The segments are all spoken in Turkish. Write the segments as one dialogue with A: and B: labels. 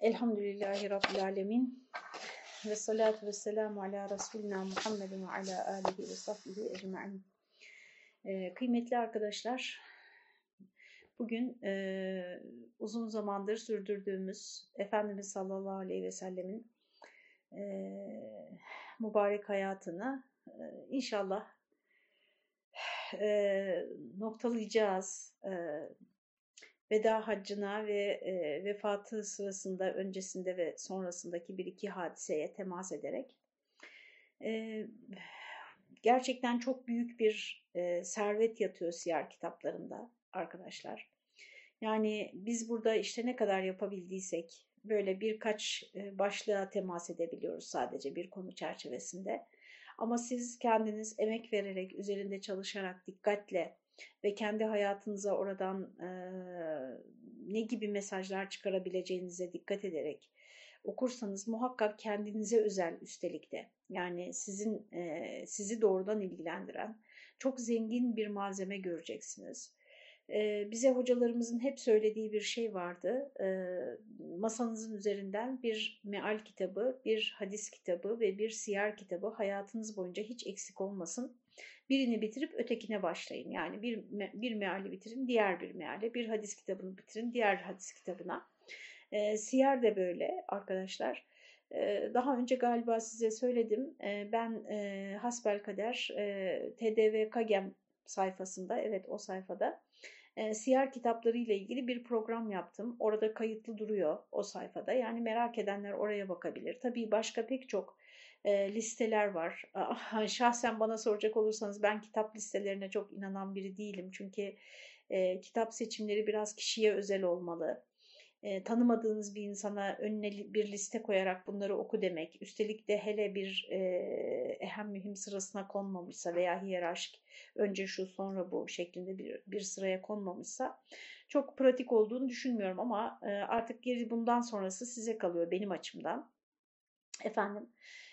A: Elhamdülillahi Rabbil Alemin ve salatu ve selamu ala Resulina Muhammedin ve ala alihi ve sahbihi ecma'in. Ee, kıymetli arkadaşlar, bugün e, uzun zamandır sürdürdüğümüz Efendimiz sallallahu aleyhi ve sellemin e, mübarek hayatını e, inşallah e, noktalayacağız. E, veda haccına ve e, vefatı sırasında öncesinde ve sonrasındaki bir iki hadiseye temas ederek e, gerçekten çok büyük bir e, servet yatıyor siyer kitaplarında arkadaşlar. Yani biz burada işte ne kadar yapabildiysek böyle birkaç e, başlığa temas edebiliyoruz sadece bir konu çerçevesinde. Ama siz kendiniz emek vererek, üzerinde çalışarak, dikkatle ve kendi hayatınıza oradan e, ne gibi mesajlar çıkarabileceğinize dikkat ederek okursanız muhakkak kendinize özel üstelik de yani sizin e, sizi doğrudan ilgilendiren çok zengin bir malzeme göreceksiniz. E, bize hocalarımızın hep söylediği bir şey vardı. E, masanızın üzerinden bir meal kitabı, bir hadis kitabı ve bir siyer kitabı hayatınız boyunca hiç eksik olmasın birini bitirip ötekine başlayın. Yani bir, bir meali bitirin, diğer bir meale, bir hadis kitabını bitirin, diğer hadis kitabına. E, siyer de böyle arkadaşlar. E, daha önce galiba size söyledim. E, ben e, Hasbelkader e, TDV Kagem sayfasında, evet o sayfada e, siyer kitapları ile ilgili bir program yaptım. Orada kayıtlı duruyor o sayfada. Yani merak edenler oraya bakabilir. Tabii başka pek çok e, listeler var. Şahsen bana soracak olursanız ben kitap listelerine çok inanan biri değilim. Çünkü e, kitap seçimleri biraz kişiye özel olmalı. E, tanımadığınız bir insana önüne bir liste koyarak bunları oku demek, üstelik de hele bir e, ehem mühim sırasına konmamışsa veya hiyerarşik önce şu sonra bu şeklinde bir, bir sıraya konmamışsa çok pratik olduğunu düşünmüyorum ama e, artık geri bundan sonrası size kalıyor benim açımdan. Efendim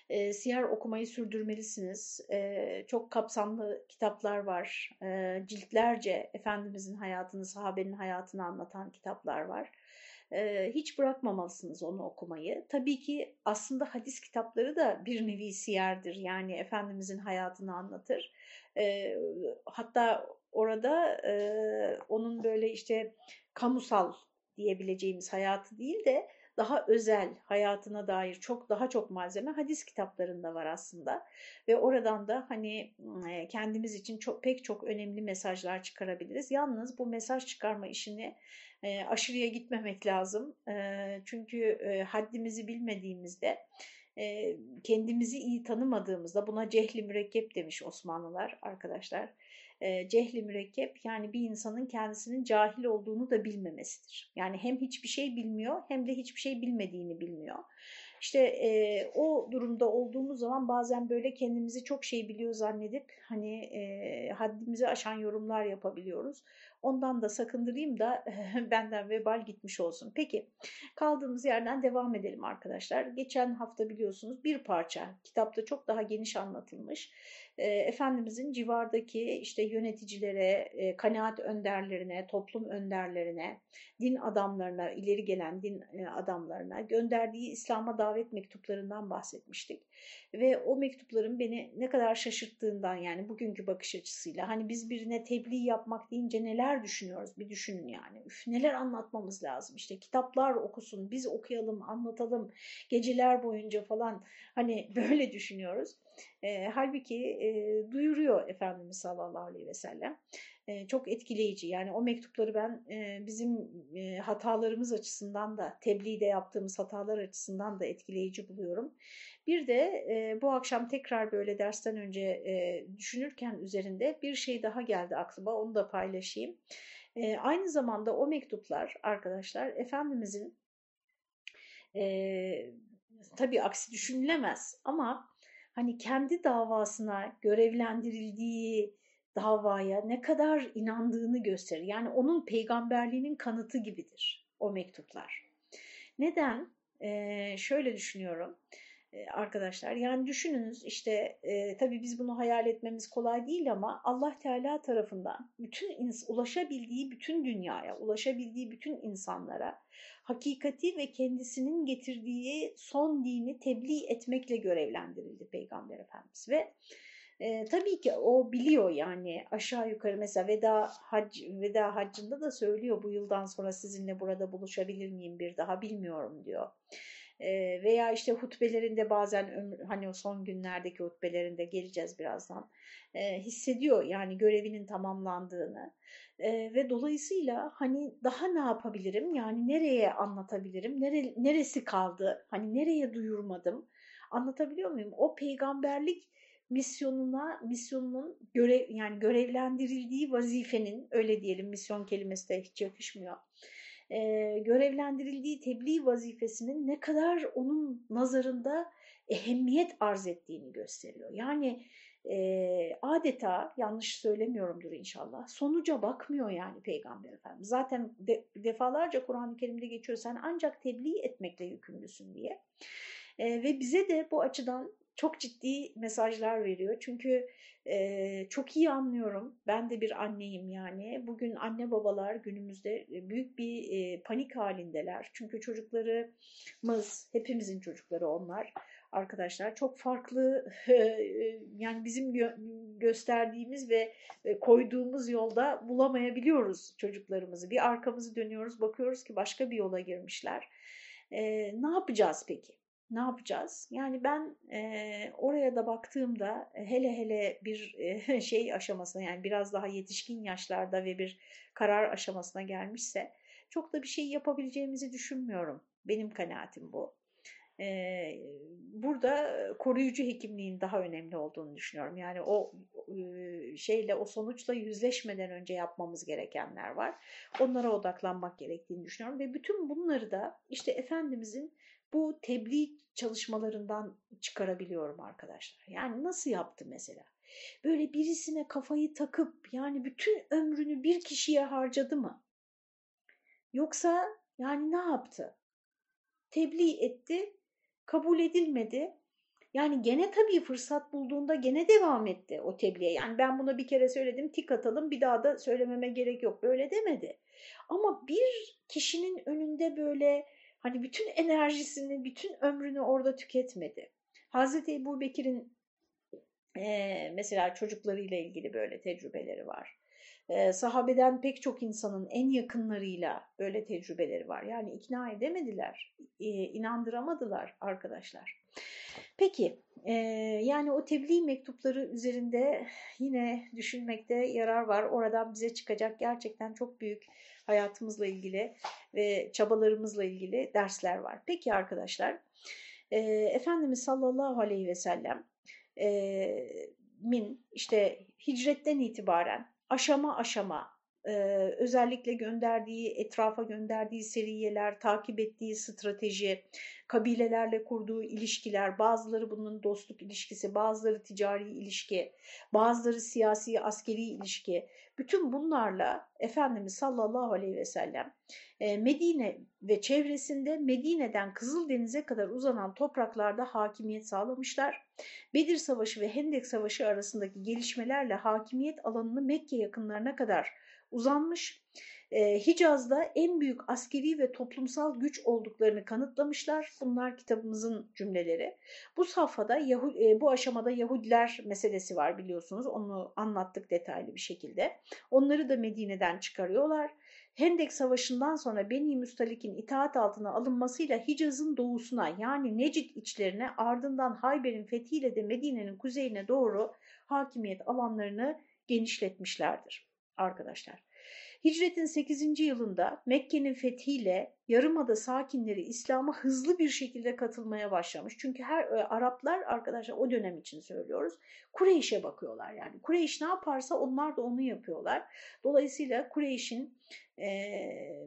A: e, siyer okumayı sürdürmelisiniz. E, çok kapsamlı kitaplar var. E, ciltlerce Efendimizin hayatını, sahabenin hayatını anlatan kitaplar var. E, hiç bırakmamalısınız onu okumayı. Tabii ki aslında hadis kitapları da bir nevi siyerdir. Yani Efendimizin hayatını anlatır. E, hatta orada e, onun böyle işte kamusal diyebileceğimiz hayatı değil de daha özel hayatına dair çok daha çok malzeme hadis kitaplarında var aslında. Ve oradan da hani kendimiz için çok pek çok önemli mesajlar çıkarabiliriz. Yalnız bu mesaj çıkarma işini e, aşırıya gitmemek lazım. E, çünkü e, haddimizi bilmediğimizde kendimizi iyi tanımadığımızda buna cehli mürekkep demiş Osmanlılar arkadaşlar e, cehli mürekkep yani bir insanın kendisinin cahil olduğunu da bilmemesidir. Yani hem hiçbir şey bilmiyor hem de hiçbir şey bilmediğini bilmiyor. İşte e, o durumda olduğumuz zaman bazen böyle kendimizi çok şey biliyor zannedip hani e, haddimizi aşan yorumlar yapabiliyoruz. Ondan da sakındırayım da benden vebal gitmiş olsun. Peki kaldığımız yerden devam edelim arkadaşlar. Geçen hafta biliyorsunuz bir parça kitapta çok daha geniş anlatılmış. Efendimizin civardaki işte yöneticilere, kanaat önderlerine, toplum önderlerine, din adamlarına, ileri gelen din adamlarına gönderdiği İslam'a davet mektuplarından bahsetmiştik. Ve o mektupların beni ne kadar şaşırttığından yani bugünkü bakış açısıyla hani biz birine tebliğ yapmak deyince neler düşünüyoruz bir düşünün yani. Üf, neler anlatmamız lazım işte kitaplar okusun, biz okuyalım, anlatalım geceler boyunca falan hani böyle düşünüyoruz. E, halbuki e, duyuruyor Efendimiz sallallahu aleyhi ve sellem. Çok etkileyici. Yani o mektupları ben bizim hatalarımız açısından da, tebliğde yaptığımız hatalar açısından da etkileyici buluyorum. Bir de bu akşam tekrar böyle dersten önce düşünürken üzerinde bir şey daha geldi aklıma. Onu da paylaşayım. Aynı zamanda o mektuplar arkadaşlar Efendimizin tabii aksi düşünülemez ama hani kendi davasına görevlendirildiği davaya ne kadar inandığını gösterir. Yani onun peygamberliğinin kanıtı gibidir o mektuplar. Neden? Ee, şöyle düşünüyorum. arkadaşlar. Yani düşününüz işte e, tabii biz bunu hayal etmemiz kolay değil ama Allah Teala tarafından bütün ulaşabildiği bütün dünyaya, ulaşabildiği bütün insanlara hakikati ve kendisinin getirdiği son dini tebliğ etmekle görevlendirildi Peygamber Efendimiz ve e, tabii ki o biliyor yani aşağı yukarı mesela veda hac veda haccında da söylüyor bu yıldan sonra sizinle burada buluşabilir miyim bir daha bilmiyorum diyor. E, veya işte hutbelerinde bazen ömür, hani o son günlerdeki hutbelerinde geleceğiz birazdan e, hissediyor yani görevinin tamamlandığını. E, ve dolayısıyla hani daha ne yapabilirim? Yani nereye anlatabilirim? Nere, neresi kaldı? Hani nereye duyurmadım? Anlatabiliyor muyum? O peygamberlik misyonuna misyonunun görev yani görevlendirildiği vazifenin öyle diyelim misyon kelimesi de hiç yakışmıyor. Ee, görevlendirildiği tebliğ vazifesinin ne kadar onun nazarında ehemmiyet arz ettiğini gösteriyor. Yani e, adeta yanlış söylemiyorumdur inşallah sonuca bakmıyor yani Peygamber Efendimiz. Zaten de, defalarca Kur'an-ı Kerim'de geçiyor sen ancak tebliğ etmekle yükümlüsün diye. E, ve bize de bu açıdan çok ciddi mesajlar veriyor. Çünkü e, çok iyi anlıyorum. Ben de bir anneyim yani. Bugün anne babalar günümüzde büyük bir e, panik halindeler. Çünkü çocuklarımız, hepimizin çocukları onlar arkadaşlar çok farklı yani bizim gö gösterdiğimiz ve koyduğumuz yolda bulamayabiliyoruz çocuklarımızı. Bir arkamızı dönüyoruz bakıyoruz ki başka bir yola girmişler. E, ne yapacağız peki? Ne yapacağız? Yani ben e, oraya da baktığımda hele hele bir e, şey aşamasına yani biraz daha yetişkin yaşlarda ve bir karar aşamasına gelmişse çok da bir şey yapabileceğimizi düşünmüyorum. Benim kanaatim bu. E, burada koruyucu hekimliğin daha önemli olduğunu düşünüyorum. Yani o e, şeyle o sonuçla yüzleşmeden önce yapmamız gerekenler var. Onlara odaklanmak gerektiğini düşünüyorum ve bütün bunları da işte Efendimizin bu tebliğ çalışmalarından çıkarabiliyorum arkadaşlar. Yani nasıl yaptı mesela? Böyle birisine kafayı takıp yani bütün ömrünü bir kişiye harcadı mı? Yoksa yani ne yaptı? Tebliğ etti, kabul edilmedi. Yani gene tabii fırsat bulduğunda gene devam etti o tebliğe. Yani ben buna bir kere söyledim tik atalım bir daha da söylememe gerek yok. Böyle demedi. Ama bir kişinin önünde böyle Hani bütün enerjisini, bütün ömrünü orada tüketmedi. Hazreti Ebu Bekir'in e, mesela çocuklarıyla ilgili böyle tecrübeleri var. Sahabeden pek çok insanın en yakınlarıyla böyle tecrübeleri var. Yani ikna edemediler, inandıramadılar arkadaşlar. Peki, yani o tebliğ mektupları üzerinde yine düşünmekte yarar var. Oradan bize çıkacak gerçekten çok büyük hayatımızla ilgili ve çabalarımızla ilgili dersler var. Peki arkadaşlar, Efendimiz sallallahu aleyhi ve sellem min işte hicretten itibaren aşama aşama özellikle gönderdiği, etrafa gönderdiği seriyeler, takip ettiği strateji, kabilelerle kurduğu ilişkiler, bazıları bunun dostluk ilişkisi, bazıları ticari ilişki, bazıları siyasi, askeri ilişki, bütün bunlarla Efendimiz sallallahu aleyhi ve sellem Medine ve çevresinde Medine'den Kızıldeniz'e kadar uzanan topraklarda hakimiyet sağlamışlar. Bedir Savaşı ve Hendek Savaşı arasındaki gelişmelerle hakimiyet alanını Mekke yakınlarına kadar uzanmış. E, Hicaz'da en büyük askeri ve toplumsal güç olduklarını kanıtlamışlar. Bunlar kitabımızın cümleleri. Bu safhada e, bu aşamada Yahudiler meselesi var biliyorsunuz. Onu anlattık detaylı bir şekilde. Onları da Medine'den çıkarıyorlar. Hendek Savaşı'ndan sonra Beni Müstalik'in itaat altına alınmasıyla Hicaz'ın doğusuna yani Necid içlerine ardından Hayber'in fethiyle de Medine'nin kuzeyine doğru hakimiyet alanlarını genişletmişlerdir arkadaşlar. Hicretin 8. yılında Mekke'nin fethiyle Yarımada sakinleri İslam'a hızlı bir şekilde katılmaya başlamış. Çünkü her e, Araplar arkadaşlar o dönem için söylüyoruz. Kureyş'e bakıyorlar yani. Kureyş ne yaparsa onlar da onu yapıyorlar. Dolayısıyla Kureyş'in e,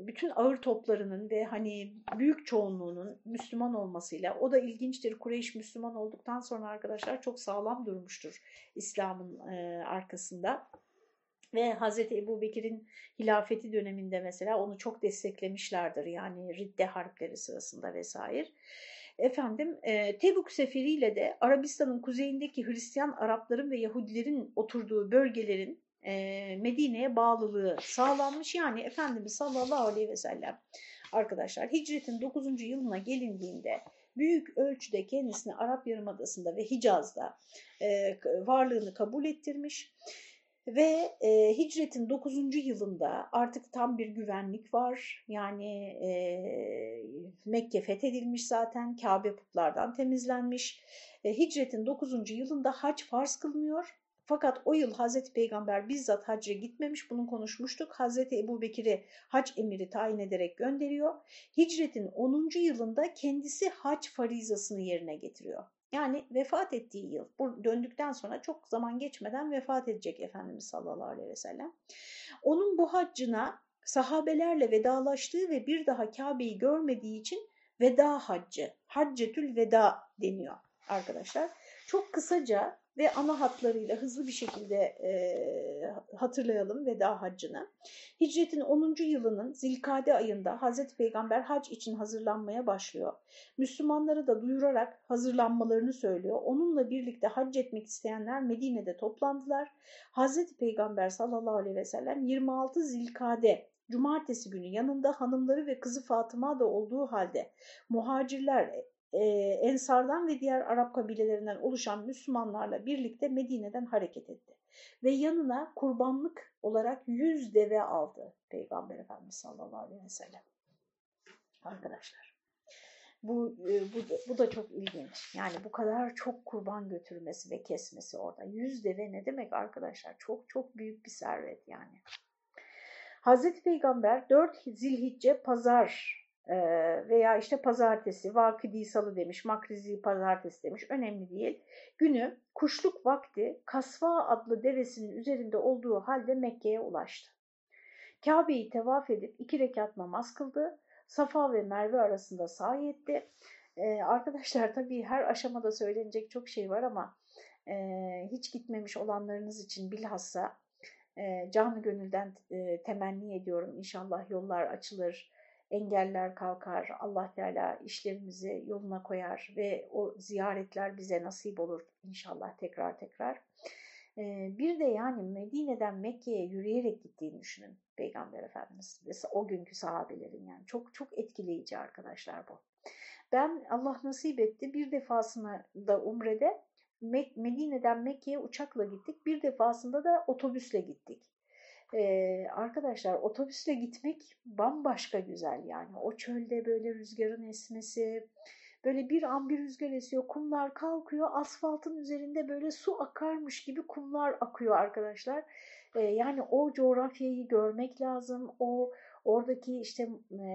A: bütün ağır toplarının ve hani büyük çoğunluğunun Müslüman olmasıyla o da ilginçtir. Kureyş Müslüman olduktan sonra arkadaşlar çok sağlam durmuştur İslam'ın e, arkasında. Ve Hazreti Ebu Bekir'in hilafeti döneminde mesela onu çok desteklemişlerdir. Yani ridde harpleri sırasında vesaire. efendim e, Tebük seferiyle de Arabistan'ın kuzeyindeki Hristiyan Arapların ve Yahudilerin oturduğu bölgelerin e, Medine'ye bağlılığı sağlanmış. Yani Efendimiz sallallahu aleyhi ve sellem arkadaşlar hicretin 9. yılına gelindiğinde büyük ölçüde kendisini Arap Yarımadası'nda ve Hicaz'da e, varlığını kabul ettirmiş. Ve e, hicretin 9. yılında artık tam bir güvenlik var. Yani e, Mekke fethedilmiş zaten, Kabe putlardan temizlenmiş. E, hicretin 9. yılında hac farz kılınıyor. Fakat o yıl Hazreti Peygamber bizzat hacca gitmemiş, bunu konuşmuştuk. Hazreti Ebu Bekir'i hac emiri tayin ederek gönderiyor. Hicretin 10. yılında kendisi hac farizasını yerine getiriyor. Yani vefat ettiği yıl, döndükten sonra çok zaman geçmeden vefat edecek Efendimiz sallallahu aleyhi ve sellem. Onun bu haccına sahabelerle vedalaştığı ve bir daha Kabe'yi görmediği için veda haccı, haccetül veda deniyor arkadaşlar. Çok kısaca ve ana hatlarıyla hızlı bir şekilde e, hatırlayalım veda haccını. Hicretin 10. yılının Zilkade ayında Hazreti Peygamber hac için hazırlanmaya başlıyor. Müslümanları da duyurarak hazırlanmalarını söylüyor. Onunla birlikte hac etmek isteyenler Medine'de toplandılar. Hazreti Peygamber sallallahu aleyhi ve sellem 26 Zilkade Cumartesi günü yanında hanımları ve kızı Fatıma da olduğu halde muhacirler e, Ensardan ve diğer Arap kabilelerinden oluşan Müslümanlarla birlikte Medine'den hareket etti. Ve yanına kurbanlık olarak yüz deve aldı Peygamber Efendimiz sallallahu aleyhi ve sellem. Arkadaşlar bu, bu, bu da çok ilginç. Yani bu kadar çok kurban götürmesi ve kesmesi orada. Yüz deve ne demek arkadaşlar? Çok çok büyük bir servet yani. Hazreti Peygamber 4 Zilhicce pazar veya işte pazartesi, vakidi salı demiş, makrizi pazartesi demiş, önemli değil. Günü kuşluk vakti Kasva adlı devesinin üzerinde olduğu halde Mekke'ye ulaştı. Kabe'yi tevaf edip iki rekat namaz kıldı. Safa ve Merve arasında sahi etti. Ee, arkadaşlar tabii her aşamada söylenecek çok şey var ama e, hiç gitmemiş olanlarınız için bilhassa e, canı gönülden e, temenni ediyorum. İnşallah yollar açılır engeller kalkar, Allah Teala işlerimizi yoluna koyar ve o ziyaretler bize nasip olur inşallah tekrar tekrar. Bir de yani Medine'den Mekke'ye yürüyerek gittiğini düşünün Peygamber Efendimiz ve o günkü sahabelerin yani çok çok etkileyici arkadaşlar bu. Ben Allah nasip etti bir defasında da Umre'de Medine'den Mekke'ye uçakla gittik bir defasında da otobüsle gittik. Ee, arkadaşlar otobüsle gitmek bambaşka güzel yani. O çölde böyle rüzgarın esmesi, böyle bir an bir rüzgar esiyor, kumlar kalkıyor, asfaltın üzerinde böyle su akarmış gibi kumlar akıyor arkadaşlar. Ee, yani o coğrafyayı görmek lazım, o oradaki işte e,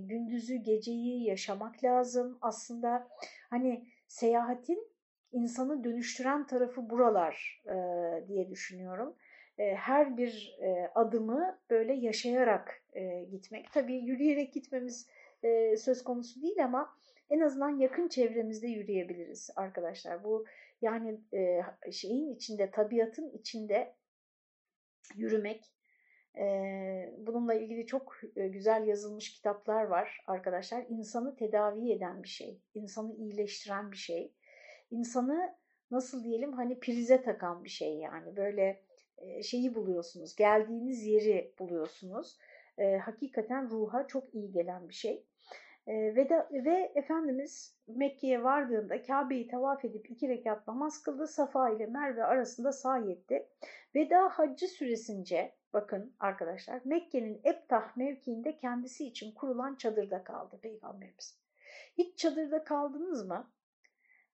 A: gündüzü geceyi yaşamak lazım. Aslında hani seyahatin insanı dönüştüren tarafı buralar e, diye düşünüyorum her bir adımı böyle yaşayarak gitmek. Tabii yürüyerek gitmemiz söz konusu değil ama en azından yakın çevremizde yürüyebiliriz arkadaşlar. Bu yani şeyin içinde, tabiatın içinde yürümek. Bununla ilgili çok güzel yazılmış kitaplar var arkadaşlar. İnsanı tedavi eden bir şey, insanı iyileştiren bir şey, insanı nasıl diyelim hani prize takan bir şey yani böyle şeyi buluyorsunuz, geldiğiniz yeri buluyorsunuz. E, hakikaten ruha çok iyi gelen bir şey. E, ve, de, ve Efendimiz Mekke'ye vardığında Kabe'yi tavaf edip iki rekat namaz kıldı. Safa ile Merve arasında sahi etti. Veda haccı süresince bakın arkadaşlar Mekke'nin Ebtah mevkiinde kendisi için kurulan çadırda kaldı Peygamberimiz. Hiç çadırda kaldınız mı?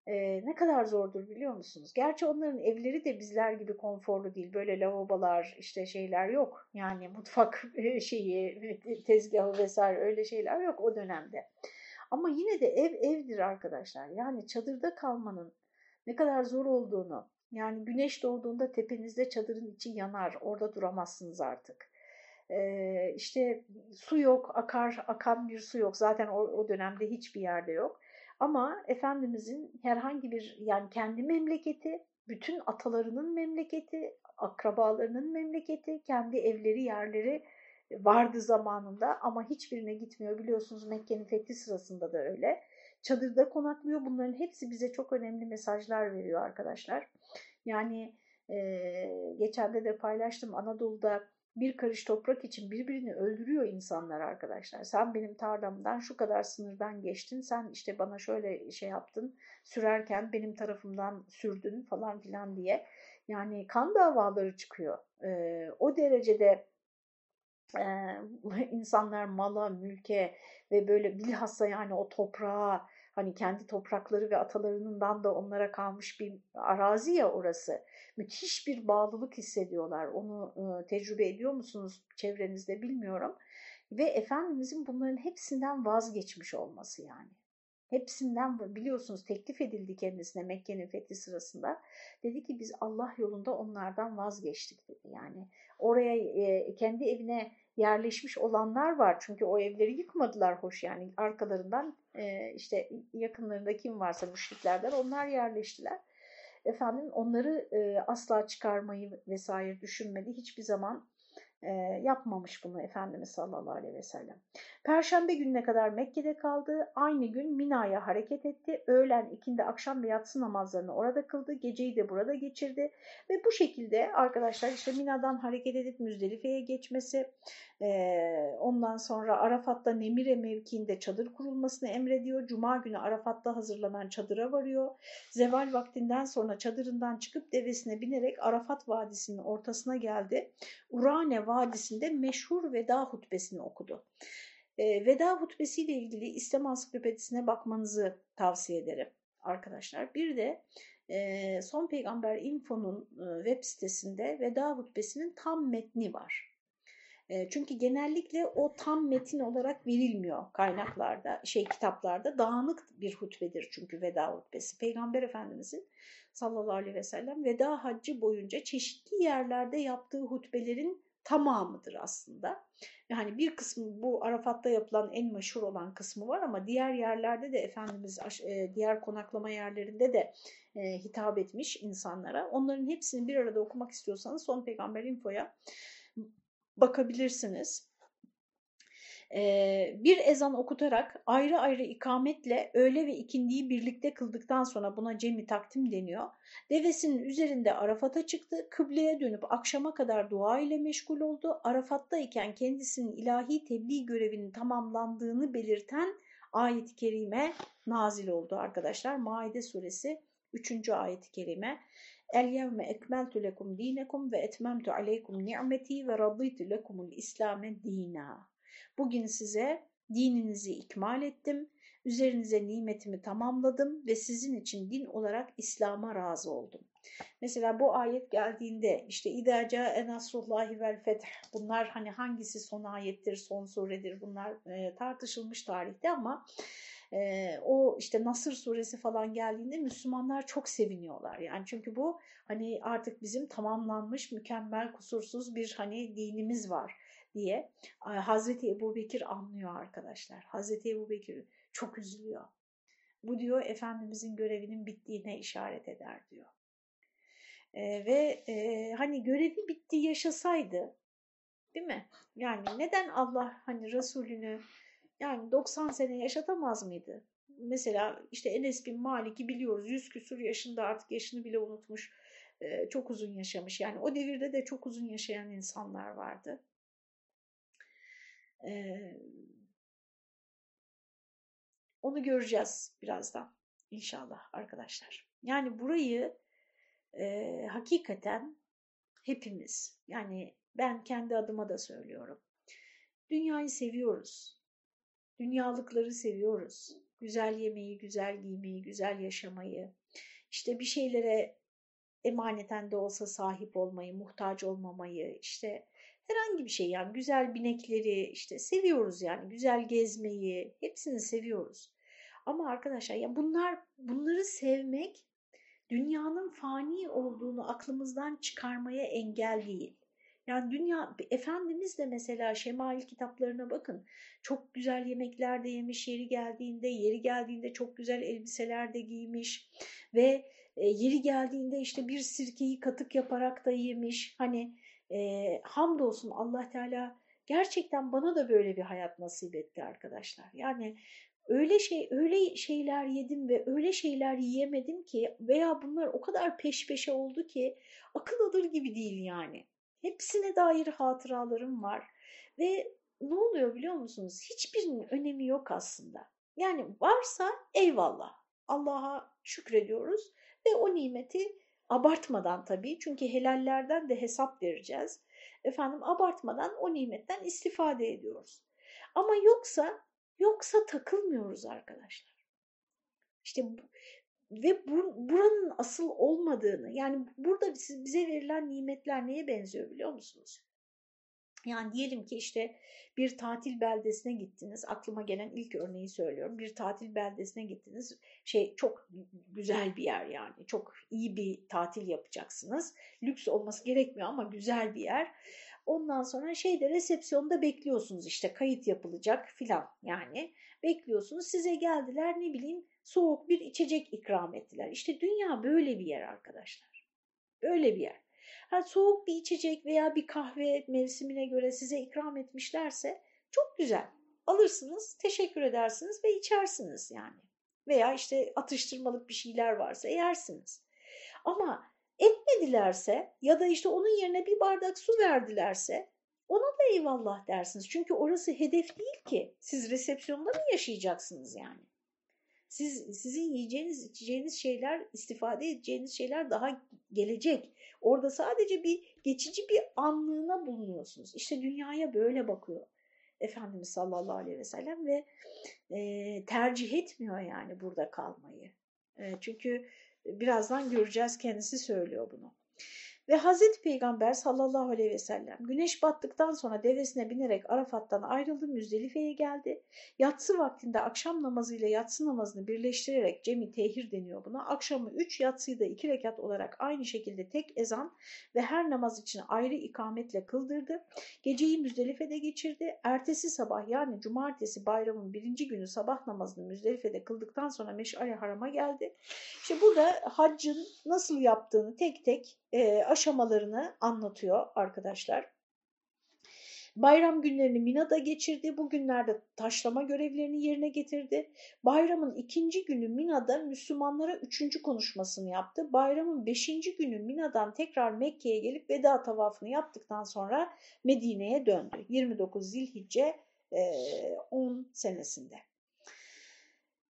A: E, ne kadar zordur biliyor musunuz? Gerçi onların evleri de bizler gibi konforlu değil. Böyle lavabolar işte şeyler yok. Yani mutfak şeyi, tezgahı vesaire öyle şeyler yok o dönemde. Ama yine de ev evdir arkadaşlar. Yani çadırda kalmanın ne kadar zor olduğunu, yani güneş doğduğunda tepenizde çadırın içi yanar, orada duramazsınız artık. Ee, işte su yok, akar, akan bir su yok. Zaten o, o dönemde hiçbir yerde yok. Ama Efendimizin herhangi bir yani kendi memleketi, bütün atalarının memleketi, akrabalarının memleketi, kendi evleri, yerleri vardı zamanında ama hiçbirine gitmiyor. Biliyorsunuz Mekke'nin fethi sırasında da öyle. çadırda konaklıyor. Bunların hepsi bize çok önemli mesajlar veriyor arkadaşlar. Yani e, geçen de paylaştım Anadolu'da bir karış toprak için birbirini öldürüyor insanlar arkadaşlar. Sen benim tarlamdan şu kadar sınırdan geçtin, sen işte bana şöyle şey yaptın, sürerken benim tarafımdan sürdün falan filan diye. Yani kan davaları çıkıyor. Ee, o derecede e, insanlar mala, mülke ve böyle bilhassa yani o toprağa hani kendi toprakları ve atalarından da onlara kalmış bir arazi ya orası. Müthiş bir bağlılık hissediyorlar. Onu e, tecrübe ediyor musunuz çevrenizde bilmiyorum. Ve Efendimizin bunların hepsinden vazgeçmiş olması yani. Hepsinden biliyorsunuz teklif edildi kendisine Mekke'nin fethi sırasında. Dedi ki biz Allah yolunda onlardan vazgeçtik dedi. Yani oraya e, kendi evine yerleşmiş olanlar var. Çünkü o evleri yıkmadılar hoş yani arkalarından e, işte yakınlarında kim varsa müşriklerden onlar yerleştiler. Efendim onları e, asla çıkarmayı vesaire düşünmedi. Hiçbir zaman e, yapmamış bunu Efendimiz sallallahu aleyhi ve sellem. Perşembe gününe kadar Mekke'de kaldı. Aynı gün Mina'ya hareket etti. Öğlen, ikindi, akşam ve yatsı namazlarını orada kıldı. Geceyi de burada geçirdi. Ve bu şekilde arkadaşlar işte Mina'dan hareket edip Müzdelife'ye geçmesi, ee, ondan sonra Arafat'ta Nemire mevkiinde çadır kurulmasını emrediyor. Cuma günü Arafat'ta hazırlanan çadıra varıyor. Zeval vaktinden sonra çadırından çıkıp devesine binerek Arafat Vadisi'nin ortasına geldi. Urane Vadisi'nde meşhur veda hutbesini okudu. Ee, veda hutbesiyle ilgili İslam Ansiklopedisine bakmanızı tavsiye ederim arkadaşlar. Bir de e, Son Peygamber Info'nun e, web sitesinde veda hutbesinin tam metni var. Çünkü genellikle o tam metin olarak verilmiyor kaynaklarda, şey kitaplarda. Dağınık bir hutbedir çünkü veda hutbesi. Peygamber Efendimizin sallallahu aleyhi ve sellem veda haccı boyunca çeşitli yerlerde yaptığı hutbelerin tamamıdır aslında. Yani bir kısmı bu Arafat'ta yapılan en meşhur olan kısmı var ama diğer yerlerde de Efendimiz diğer konaklama yerlerinde de hitap etmiş insanlara. Onların hepsini bir arada okumak istiyorsanız Son Peygamber Info'ya bakabilirsiniz. Bir ezan okutarak ayrı ayrı ikametle öğle ve ikindiyi birlikte kıldıktan sonra buna cemi takdim deniyor. Devesinin üzerinde Arafat'a çıktı, kıbleye dönüp akşama kadar dua ile meşgul oldu. Arafat'tayken kendisinin ilahi tebliğ görevinin tamamlandığını belirten ayet-i kerime nazil oldu arkadaşlar. Maide suresi 3. ayet-i kerime. El yevme ekmeltu lekum dinekum ve etmemtu aleykum ni'meti ve raditu lekumul İslame dina. Bugün size dininizi ikmal ettim, üzerinize nimetimi tamamladım ve sizin için din olarak İslam'a razı oldum. Mesela bu ayet geldiğinde işte İdaca enasrullahi vel feth bunlar hani hangisi son ayettir, son suredir bunlar e, tartışılmış tarihte ama e, o işte Nasır suresi falan geldiğinde Müslümanlar çok seviniyorlar. Yani çünkü bu hani artık bizim tamamlanmış, mükemmel, kusursuz bir hani dinimiz var diye Hazreti Ebu Bekir anlıyor arkadaşlar. Hazreti Ebu Bekir çok üzülüyor. Bu diyor Efendimizin görevinin bittiğine işaret eder diyor. E, ve e, hani görevi bitti yaşasaydı değil mi? Yani neden Allah hani Resulünü yani 90 sene yaşatamaz mıydı? Mesela işte Enes bin Malik'i biliyoruz. 100 küsur yaşında artık yaşını bile unutmuş. Ee, çok uzun yaşamış. Yani o devirde de çok uzun yaşayan insanlar vardı. Onu göreceğiz birazdan inşallah arkadaşlar. Yani burayı e, hakikaten hepimiz yani ben kendi adıma da söylüyorum. Dünyayı seviyoruz. Dünyalıkları seviyoruz. Güzel yemeği, güzel giymeyi, güzel yaşamayı, işte bir şeylere emaneten de olsa sahip olmayı, muhtaç olmamayı, işte herhangi bir şey yani güzel binekleri işte seviyoruz yani güzel gezmeyi hepsini seviyoruz. Ama arkadaşlar ya bunlar bunları sevmek dünyanın fani olduğunu aklımızdan çıkarmaya engel değil. Yani dünya, Efendimiz de mesela şemail kitaplarına bakın. Çok güzel yemekler de yemiş yeri geldiğinde, yeri geldiğinde çok güzel elbiseler de giymiş. Ve e, yeri geldiğinde işte bir sirkeyi katık yaparak da yemiş. Hani e, hamdolsun Allah Teala gerçekten bana da böyle bir hayat nasip etti arkadaşlar. Yani öyle şey öyle şeyler yedim ve öyle şeyler yiyemedim ki veya bunlar o kadar peş peşe oldu ki akıl alır gibi değil yani. Hepsine dair hatıralarım var ve ne oluyor biliyor musunuz? Hiçbirinin önemi yok aslında. Yani varsa eyvallah. Allah'a şükrediyoruz ve o nimeti abartmadan tabii çünkü helallerden de hesap vereceğiz. Efendim abartmadan o nimetten istifade ediyoruz. Ama yoksa yoksa takılmıyoruz arkadaşlar. İşte ve bu, buranın asıl olmadığını yani burada bize verilen nimetler neye benziyor biliyor musunuz? Yani diyelim ki işte bir tatil beldesine gittiniz. Aklıma gelen ilk örneği söylüyorum. Bir tatil beldesine gittiniz. Şey çok güzel bir yer yani. Çok iyi bir tatil yapacaksınız. Lüks olması gerekmiyor ama güzel bir yer. Ondan sonra şeyde resepsiyonda bekliyorsunuz işte kayıt yapılacak filan yani. Bekliyorsunuz size geldiler ne bileyim soğuk bir içecek ikram ettiler. İşte dünya böyle bir yer arkadaşlar. Böyle bir yer. Ha, soğuk bir içecek veya bir kahve mevsimine göre size ikram etmişlerse çok güzel. Alırsınız, teşekkür edersiniz ve içersiniz yani. Veya işte atıştırmalık bir şeyler varsa yersiniz. Ama etmedilerse ya da işte onun yerine bir bardak su verdilerse ona da eyvallah dersiniz. Çünkü orası hedef değil ki. Siz resepsiyonda mı yaşayacaksınız yani? Siz, sizin yiyeceğiniz, içeceğiniz şeyler, istifade edeceğiniz şeyler daha gelecek. Orada sadece bir geçici bir anlığına bulunuyorsunuz. İşte dünyaya böyle bakıyor Efendimiz sallallahu aleyhi ve sellem ve e, tercih etmiyor yani burada kalmayı. E, çünkü birazdan göreceğiz kendisi söylüyor bunu. Ve Hazreti Peygamber sallallahu aleyhi ve sellem güneş battıktan sonra devesine binerek Arafat'tan ayrıldı Müzdelife'ye geldi. Yatsı vaktinde akşam namazıyla yatsı namazını birleştirerek cemi tehir deniyor buna. Akşamı 3 yatsıyı da 2 rekat olarak aynı şekilde tek ezan ve her namaz için ayrı ikametle kıldırdı. Geceyi Müzdelife'de geçirdi. Ertesi sabah yani cumartesi bayramın birinci günü sabah namazını Müzdelife'de kıldıktan sonra Meş'ale Haram'a geldi. İşte burada haccın nasıl yaptığını tek tek e, aşamalarını anlatıyor arkadaşlar. Bayram günlerini Mina'da geçirdi. Bu günlerde taşlama görevlerini yerine getirdi. Bayramın ikinci günü Mina'da Müslümanlara üçüncü konuşmasını yaptı. Bayramın beşinci günü Mina'dan tekrar Mekke'ye gelip veda tavafını yaptıktan sonra Medine'ye döndü. 29 Zilhicce 10 senesinde.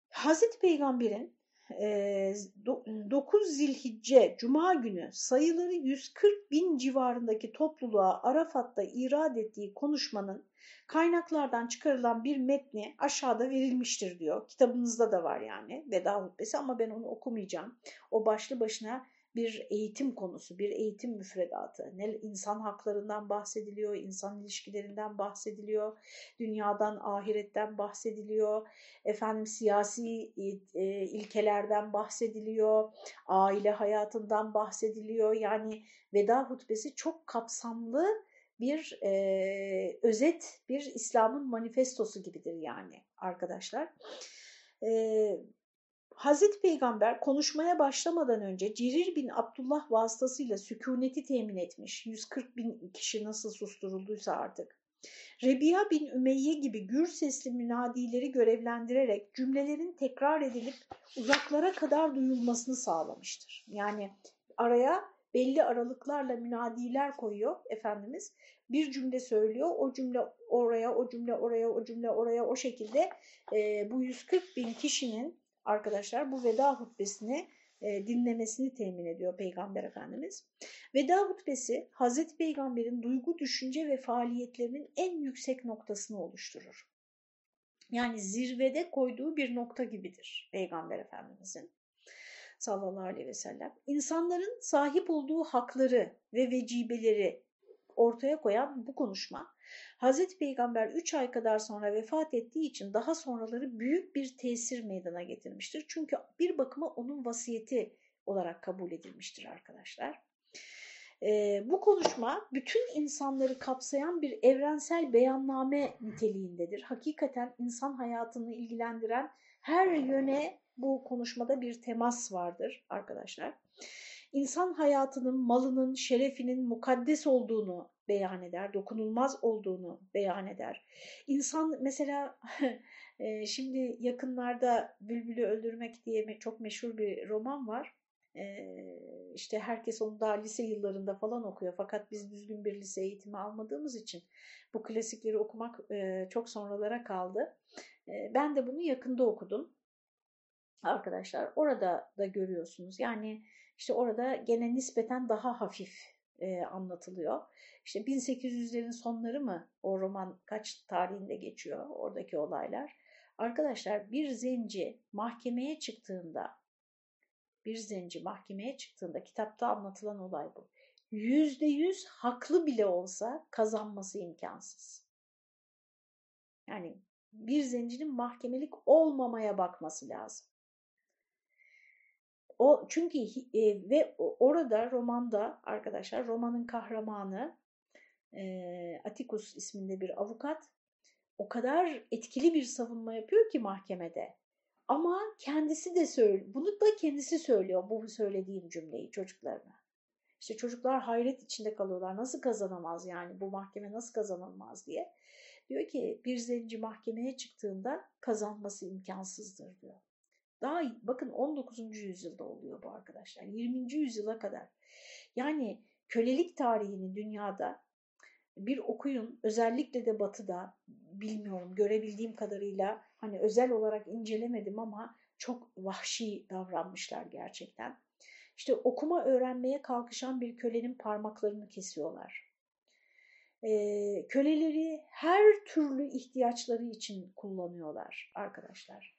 A: Hazreti Peygamber'in 9 Zilhicce Cuma günü sayıları 140 bin civarındaki topluluğa Arafat'ta irad ettiği konuşmanın kaynaklardan çıkarılan bir metni aşağıda verilmiştir diyor. Kitabınızda da var yani veda hutbesi ama ben onu okumayacağım. O başlı başına bir eğitim konusu, bir eğitim müfredatı. Ne insan haklarından bahsediliyor, insan ilişkilerinden bahsediliyor, dünyadan, ahiretten bahsediliyor, efendim siyasi e, ilkelerden bahsediliyor, aile hayatından bahsediliyor. Yani veda hutbesi çok kapsamlı bir e, özet, bir İslam'ın manifestosu gibidir yani arkadaşlar. E, Hazreti Peygamber konuşmaya başlamadan önce Cirir bin Abdullah vasıtasıyla sükuneti temin etmiş. 140 bin kişi nasıl susturulduysa artık. Rebiya bin Ümeyye gibi gür sesli münadileri görevlendirerek cümlelerin tekrar edilip uzaklara kadar duyulmasını sağlamıştır. Yani araya belli aralıklarla münadiler koyuyor Efendimiz. Bir cümle söylüyor, o cümle oraya, o cümle oraya, o cümle oraya o şekilde e, bu 140 bin kişinin arkadaşlar bu veda hutbesini e, dinlemesini temin ediyor Peygamber Efendimiz. Veda hutbesi Hazreti Peygamber'in duygu, düşünce ve faaliyetlerinin en yüksek noktasını oluşturur. Yani zirvede koyduğu bir nokta gibidir Peygamber Efendimizin sallallahu aleyhi ve sellem. İnsanların sahip olduğu hakları ve vecibeleri ortaya koyan bu konuşma Hazreti Peygamber 3 ay kadar sonra vefat ettiği için daha sonraları büyük bir tesir meydana getirmiştir. Çünkü bir bakıma onun vasiyeti olarak kabul edilmiştir arkadaşlar. Ee, bu konuşma bütün insanları kapsayan bir evrensel beyanname niteliğindedir. Hakikaten insan hayatını ilgilendiren her yöne bu konuşmada bir temas vardır arkadaşlar. İnsan hayatının, malının, şerefinin mukaddes olduğunu beyan eder, dokunulmaz olduğunu beyan eder. İnsan mesela e, şimdi yakınlarda Bülbül'ü Öldürmek diye çok meşhur bir roman var. E, işte herkes onu daha lise yıllarında falan okuyor fakat biz düzgün bir lise eğitimi almadığımız için bu klasikleri okumak e, çok sonralara kaldı. Ben de bunu yakında okudum arkadaşlar. Orada da görüyorsunuz yani işte orada gene nispeten daha hafif e, anlatılıyor. İşte 1800'lerin sonları mı o roman kaç tarihinde geçiyor oradaki olaylar. Arkadaşlar bir zenci mahkemeye çıktığında bir zenci mahkemeye çıktığında kitapta anlatılan olay bu. Yüzde yüz haklı bile olsa kazanması imkansız. Yani bir zencinin mahkemelik olmamaya bakması lazım. O çünkü e, ve orada romanda arkadaşlar romanın kahramanı e, Atikus isminde bir avukat o kadar etkili bir savunma yapıyor ki mahkemede. Ama kendisi de söylüyor. Bunu da kendisi söylüyor bu söylediğim cümleyi çocuklarına. İşte çocuklar hayret içinde kalıyorlar. Nasıl kazanamaz yani bu mahkeme nasıl kazanılmaz diye. Diyor ki bir zenci mahkemeye çıktığında kazanması imkansızdır diyor. Daha bakın 19. yüzyılda oluyor bu arkadaşlar. 20. yüzyıla kadar. Yani kölelik tarihini dünyada bir okuyun özellikle de batıda bilmiyorum görebildiğim kadarıyla hani özel olarak incelemedim ama çok vahşi davranmışlar gerçekten. İşte okuma öğrenmeye kalkışan bir kölenin parmaklarını kesiyorlar. Ee, köleleri her türlü ihtiyaçları için kullanıyorlar arkadaşlar.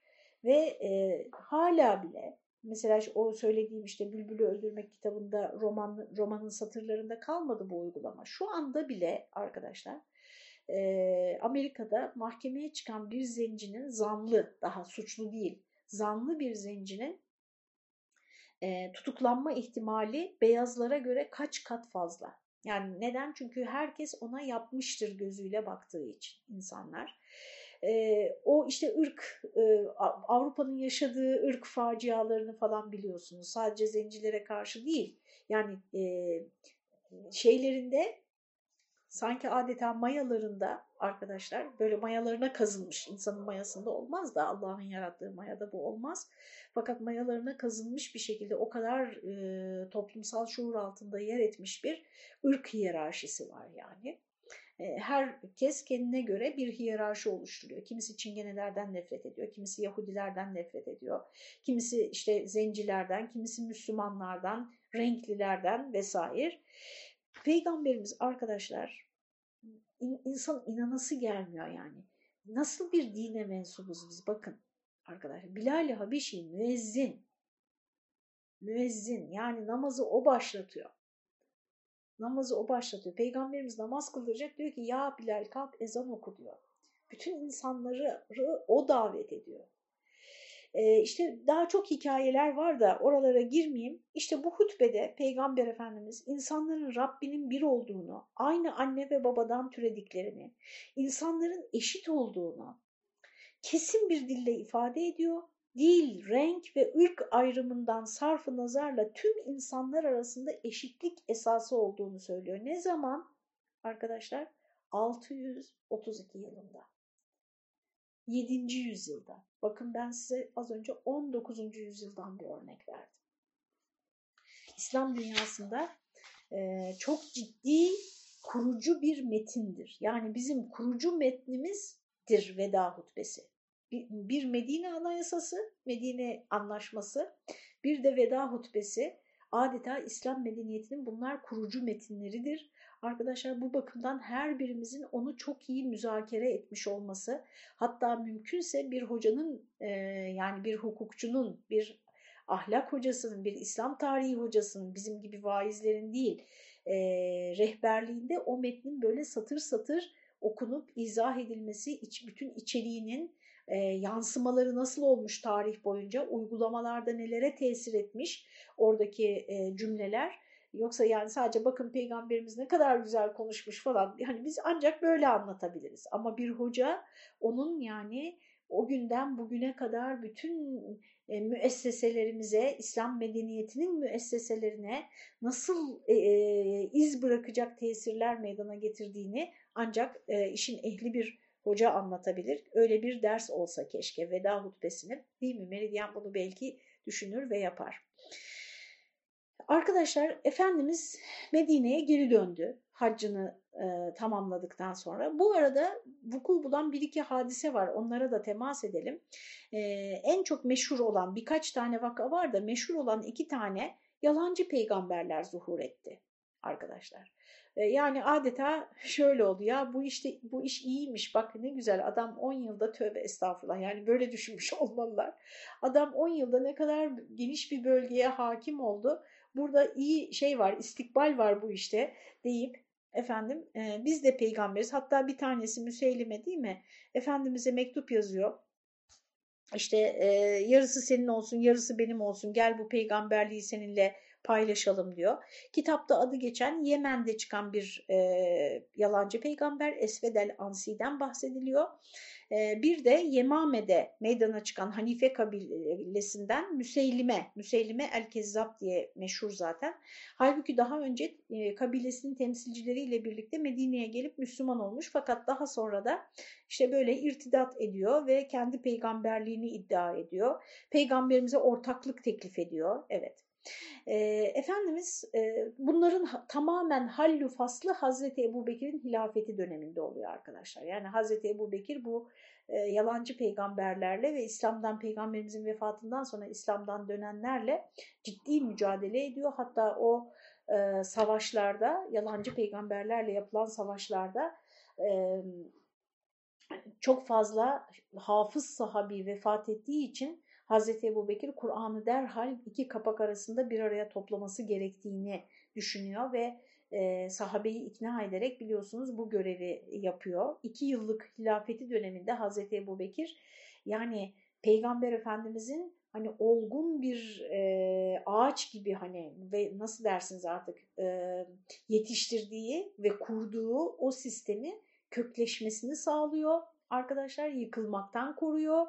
A: Ve e, hala bile mesela o söylediğim işte Bülbül'ü Öldürmek kitabında roman, romanın satırlarında kalmadı bu uygulama. Şu anda bile arkadaşlar e, Amerika'da mahkemeye çıkan bir zencinin zanlı daha suçlu değil zanlı bir zencinin e, tutuklanma ihtimali beyazlara göre kaç kat fazla. Yani neden? Çünkü herkes ona yapmıştır gözüyle baktığı için insanlar. O işte ırk, Avrupa'nın yaşadığı ırk facialarını falan biliyorsunuz. Sadece zencilere karşı değil. Yani şeylerinde sanki adeta mayalarında arkadaşlar böyle mayalarına kazınmış insanın mayasında olmaz da Allah'ın yarattığı mayada bu olmaz. Fakat mayalarına kazınmış bir şekilde o kadar e, toplumsal şuur altında yer etmiş bir ırk hiyerarşisi var yani. Herkes kendine göre bir hiyerarşi oluşturuyor. Kimisi Çingenelerden nefret ediyor, kimisi Yahudilerden nefret ediyor, kimisi işte zencilerden, kimisi Müslümanlardan, renklilerden vesaire. Peygamberimiz arkadaşlar insan inanası gelmiyor yani. Nasıl bir dine mensubuz biz bakın arkadaşlar. Bilal-i Habeşi müezzin. Müezzin yani namazı o başlatıyor. Namazı o başlatıyor. Peygamberimiz namaz kıldıracak diyor ki ya Bilal kalk ezan oku diyor. Bütün insanları o davet ediyor. Ee, işte daha çok hikayeler var da oralara girmeyeyim. İşte bu hutbede Peygamber Efendimiz insanların Rabbinin bir olduğunu, aynı anne ve babadan türediklerini, insanların eşit olduğunu kesin bir dille ifade ediyor. Dil, renk ve ırk ayrımından sarfı nazarla tüm insanlar arasında eşitlik esası olduğunu söylüyor. Ne zaman arkadaşlar? 632 yılında. 7. yüzyılda. Bakın ben size az önce 19. yüzyıldan bir örnek verdim. İslam dünyasında e, çok ciddi kurucu bir metindir. Yani bizim kurucu metnimizdir veda hutbesi. Bir, Medine anayasası, Medine anlaşması, bir de veda hutbesi adeta İslam medeniyetinin bunlar kurucu metinleridir. Arkadaşlar bu bakımdan her birimizin onu çok iyi müzakere etmiş olması hatta mümkünse bir hocanın e, yani bir hukukçunun bir ahlak hocasının bir İslam tarihi hocasının bizim gibi vaizlerin değil e, rehberliğinde o metnin böyle satır satır okunup izah edilmesi iç, bütün içeriğinin e, yansımaları nasıl olmuş tarih boyunca uygulamalarda nelere tesir etmiş oradaki e, cümleler Yoksa yani sadece bakın peygamberimiz ne kadar güzel konuşmuş falan. Yani biz ancak böyle anlatabiliriz. Ama bir hoca onun yani o günden bugüne kadar bütün e, müesseselerimize, İslam medeniyetinin müesseselerine nasıl e, e, iz bırakacak tesirler meydana getirdiğini ancak e, işin ehli bir hoca anlatabilir. Öyle bir ders olsa keşke veda hutbesinin değil mi? Meridyen bunu belki düşünür ve yapar. Arkadaşlar Efendimiz Medine'ye geri döndü haccını e, tamamladıktan sonra. Bu arada vukul bulan bir iki hadise var onlara da temas edelim. E, en çok meşhur olan birkaç tane vaka var da meşhur olan iki tane yalancı peygamberler zuhur etti arkadaşlar. E, yani adeta şöyle oldu. Ya bu işte bu iş iyiymiş bak ne güzel. Adam 10 yılda tövbe estağfurullah. Yani böyle düşünmüş olmalılar. Adam 10 yılda ne kadar geniş bir bölgeye hakim oldu. Burada iyi şey var istikbal var bu işte deyip efendim e, biz de peygamberiz. Hatta bir tanesi Müseylime değil mi? Efendimiz'e mektup yazıyor. İşte e, yarısı senin olsun yarısı benim olsun. Gel bu peygamberliği seninle paylaşalım diyor. Kitapta adı geçen Yemen'de çıkan bir e, yalancı peygamber Esved el-Ansi'den bahsediliyor. E, bir de Yemame'de meydana çıkan Hanife kabilesinden Müseylime, Müseylime el-Kezzab diye meşhur zaten. Halbuki daha önce e, kabilesinin temsilcileriyle birlikte Medine'ye gelip Müslüman olmuş fakat daha sonra da işte böyle irtidat ediyor ve kendi peygamberliğini iddia ediyor. Peygamberimize ortaklık teklif ediyor. Evet. E, Efendimiz e, bunların tamamen hallü faslı Hazreti Ebu Bekir'in hilafeti döneminde oluyor arkadaşlar. Yani Hazreti Ebu Bekir bu e, yalancı peygamberlerle ve İslam'dan peygamberimizin vefatından sonra İslam'dan dönenlerle ciddi mücadele ediyor. Hatta o e, savaşlarda yalancı peygamberlerle yapılan savaşlarda e, çok fazla hafız sahabi vefat ettiği için Hazreti Ebu Bekir Kur'an'ı derhal iki kapak arasında bir araya toplaması gerektiğini düşünüyor ve e, sahabeyi ikna ederek biliyorsunuz bu görevi yapıyor. İki yıllık hilafeti döneminde Hazreti Ebu Bekir yani Peygamber Efendimizin hani olgun bir e, ağaç gibi hani ve nasıl dersiniz artık e, yetiştirdiği ve kurduğu o sistemi kökleşmesini sağlıyor arkadaşlar yıkılmaktan koruyor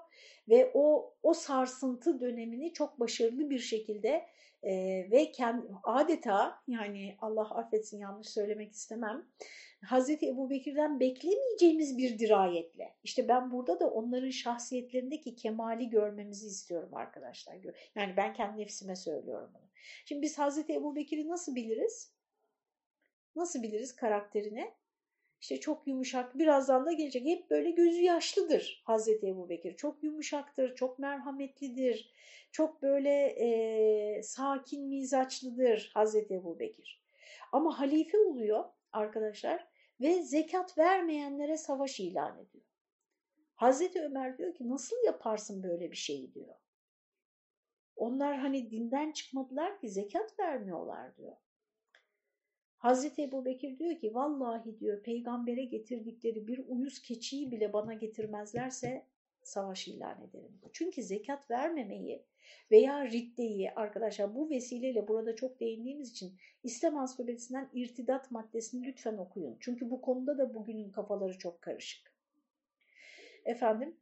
A: ve o o sarsıntı dönemini çok başarılı bir şekilde e, ve kend, adeta yani Allah affetsin yanlış söylemek istemem Hazreti Ebu Bekir'den beklemeyeceğimiz bir dirayetle işte ben burada da onların şahsiyetlerindeki kemali görmemizi istiyorum arkadaşlar. Yani ben kendi nefsime söylüyorum bunu. Şimdi biz Hazreti Ebu Bekir'i nasıl biliriz? Nasıl biliriz karakterini? İşte çok yumuşak birazdan da gelecek hep böyle gözü yaşlıdır Hazreti Ebu Bekir çok yumuşaktır çok merhametlidir çok böyle e, sakin mizaçlıdır Hazreti Ebu Bekir ama halife oluyor arkadaşlar ve zekat vermeyenlere savaş ilan ediyor. Hazreti Ömer diyor ki nasıl yaparsın böyle bir şeyi diyor. Onlar hani dinden çıkmadılar ki zekat vermiyorlar diyor. Hazreti Ebu Bekir diyor ki vallahi diyor peygambere getirdikleri bir uyuz keçiyi bile bana getirmezlerse savaş ilan ederim. Çünkü zekat vermemeyi veya riddeyi arkadaşlar bu vesileyle burada çok değindiğimiz için İslam ansiklopedisinden irtidat maddesini lütfen okuyun. Çünkü bu konuda da bugünün kafaları çok karışık. Efendim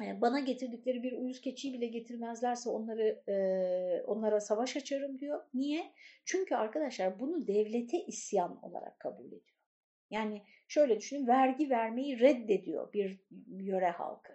A: bana getirdikleri bir uyuz keçiyi bile getirmezlerse onları e, onlara savaş açarım diyor. Niye? Çünkü arkadaşlar bunu devlete isyan olarak kabul ediyor. Yani şöyle düşünün vergi vermeyi reddediyor bir yöre halkı.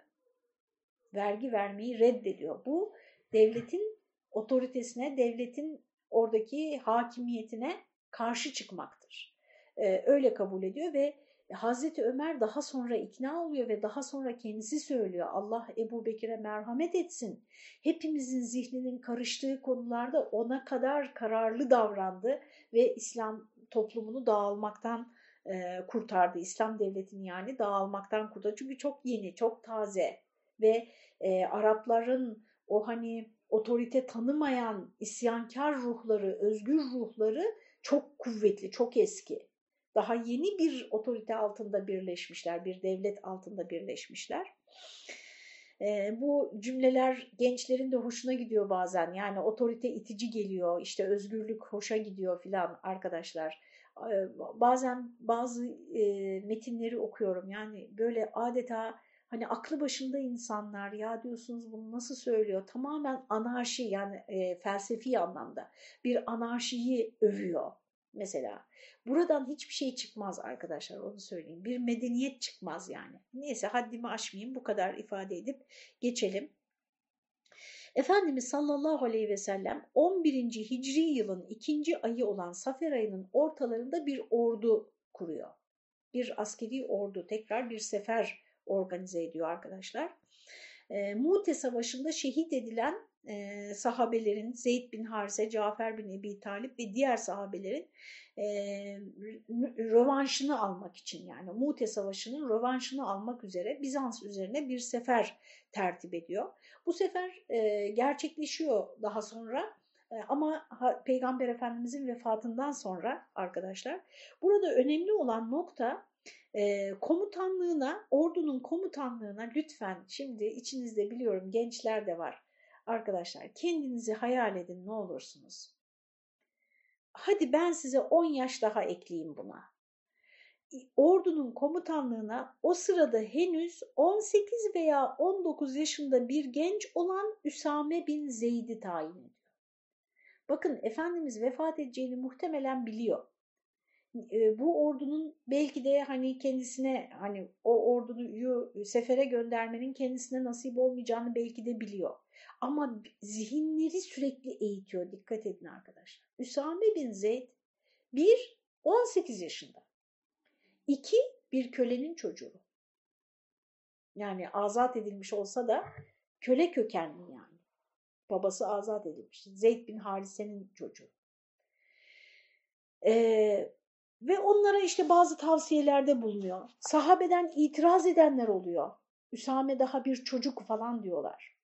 A: Vergi vermeyi reddediyor. Bu devletin otoritesine, devletin oradaki hakimiyetine karşı çıkmaktır. Ee, öyle kabul ediyor ve Hazreti Ömer daha sonra ikna oluyor ve daha sonra kendisi söylüyor Allah Ebu Bekir'e merhamet etsin. Hepimizin zihninin karıştığı konularda ona kadar kararlı davrandı ve İslam toplumunu dağılmaktan e, kurtardı. İslam devletini yani dağılmaktan kurtardı. Çünkü çok yeni, çok taze ve e, Arapların o hani otorite tanımayan isyankar ruhları, özgür ruhları çok kuvvetli, çok eski daha yeni bir otorite altında birleşmişler, bir devlet altında birleşmişler. E, bu cümleler gençlerin de hoşuna gidiyor bazen. Yani otorite itici geliyor, işte özgürlük hoşa gidiyor filan arkadaşlar. E, bazen bazı e, metinleri okuyorum. Yani böyle adeta Hani aklı başında insanlar ya diyorsunuz bunu nasıl söylüyor? Tamamen anarşi yani e, felsefi anlamda bir anarşiyi övüyor mesela. Buradan hiçbir şey çıkmaz arkadaşlar onu söyleyeyim. Bir medeniyet çıkmaz yani. Neyse haddimi aşmayayım bu kadar ifade edip geçelim. Efendimiz sallallahu aleyhi ve sellem 11. Hicri yılın ikinci ayı olan Safer ayının ortalarında bir ordu kuruyor. Bir askeri ordu tekrar bir sefer organize ediyor arkadaşlar. E, Mute Savaşı'nda şehit edilen e, sahabelerin Zeyd bin Harise, Cafer bin Ebi Talip ve diğer sahabelerin e, rövanşını almak için yani Mute Savaşı'nın rövanşını almak üzere Bizans üzerine bir sefer tertip ediyor. Bu sefer e, gerçekleşiyor daha sonra e, ama Peygamber Efendimizin vefatından sonra arkadaşlar burada önemli olan nokta e, komutanlığına, ordunun komutanlığına lütfen şimdi içinizde biliyorum gençler de var arkadaşlar kendinizi hayal edin ne olursunuz. Hadi ben size 10 yaş daha ekleyeyim buna. Ordunun komutanlığına o sırada henüz 18 veya 19 yaşında bir genç olan Üsame bin Zeyd'i tayin ediyor. Bakın Efendimiz vefat edeceğini muhtemelen biliyor bu ordunun belki de hani kendisine hani o orduyu sefere göndermenin kendisine nasip olmayacağını belki de biliyor. Ama zihinleri sürekli eğitiyor. Dikkat edin arkadaşlar. Üsame bin Zeyd bir 18 yaşında. iki bir kölenin çocuğu. Yani azat edilmiş olsa da köle kökenli yani. Babası azat edilmiş. Zeyd bin Harise'nin çocuğu. Ee, ve onlara işte bazı tavsiyelerde bulunuyor. Sahabeden itiraz edenler oluyor. Üsame daha bir çocuk falan diyorlar.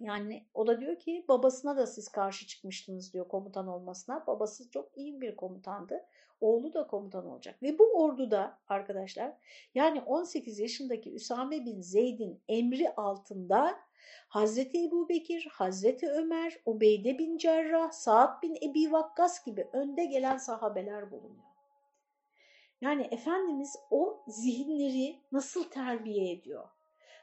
A: Yani o da diyor ki babasına da siz karşı çıkmıştınız diyor komutan olmasına. Babası çok iyi bir komutandı. Oğlu da komutan olacak. Ve bu orduda arkadaşlar yani 18 yaşındaki Üsame bin Zeyd'in emri altında Hazreti Ebu Bekir, Hazreti Ömer, Ubeyde bin Cerrah, Saad bin Ebi Vakkas gibi önde gelen sahabeler bulunuyor. Yani Efendimiz o zihinleri nasıl terbiye ediyor?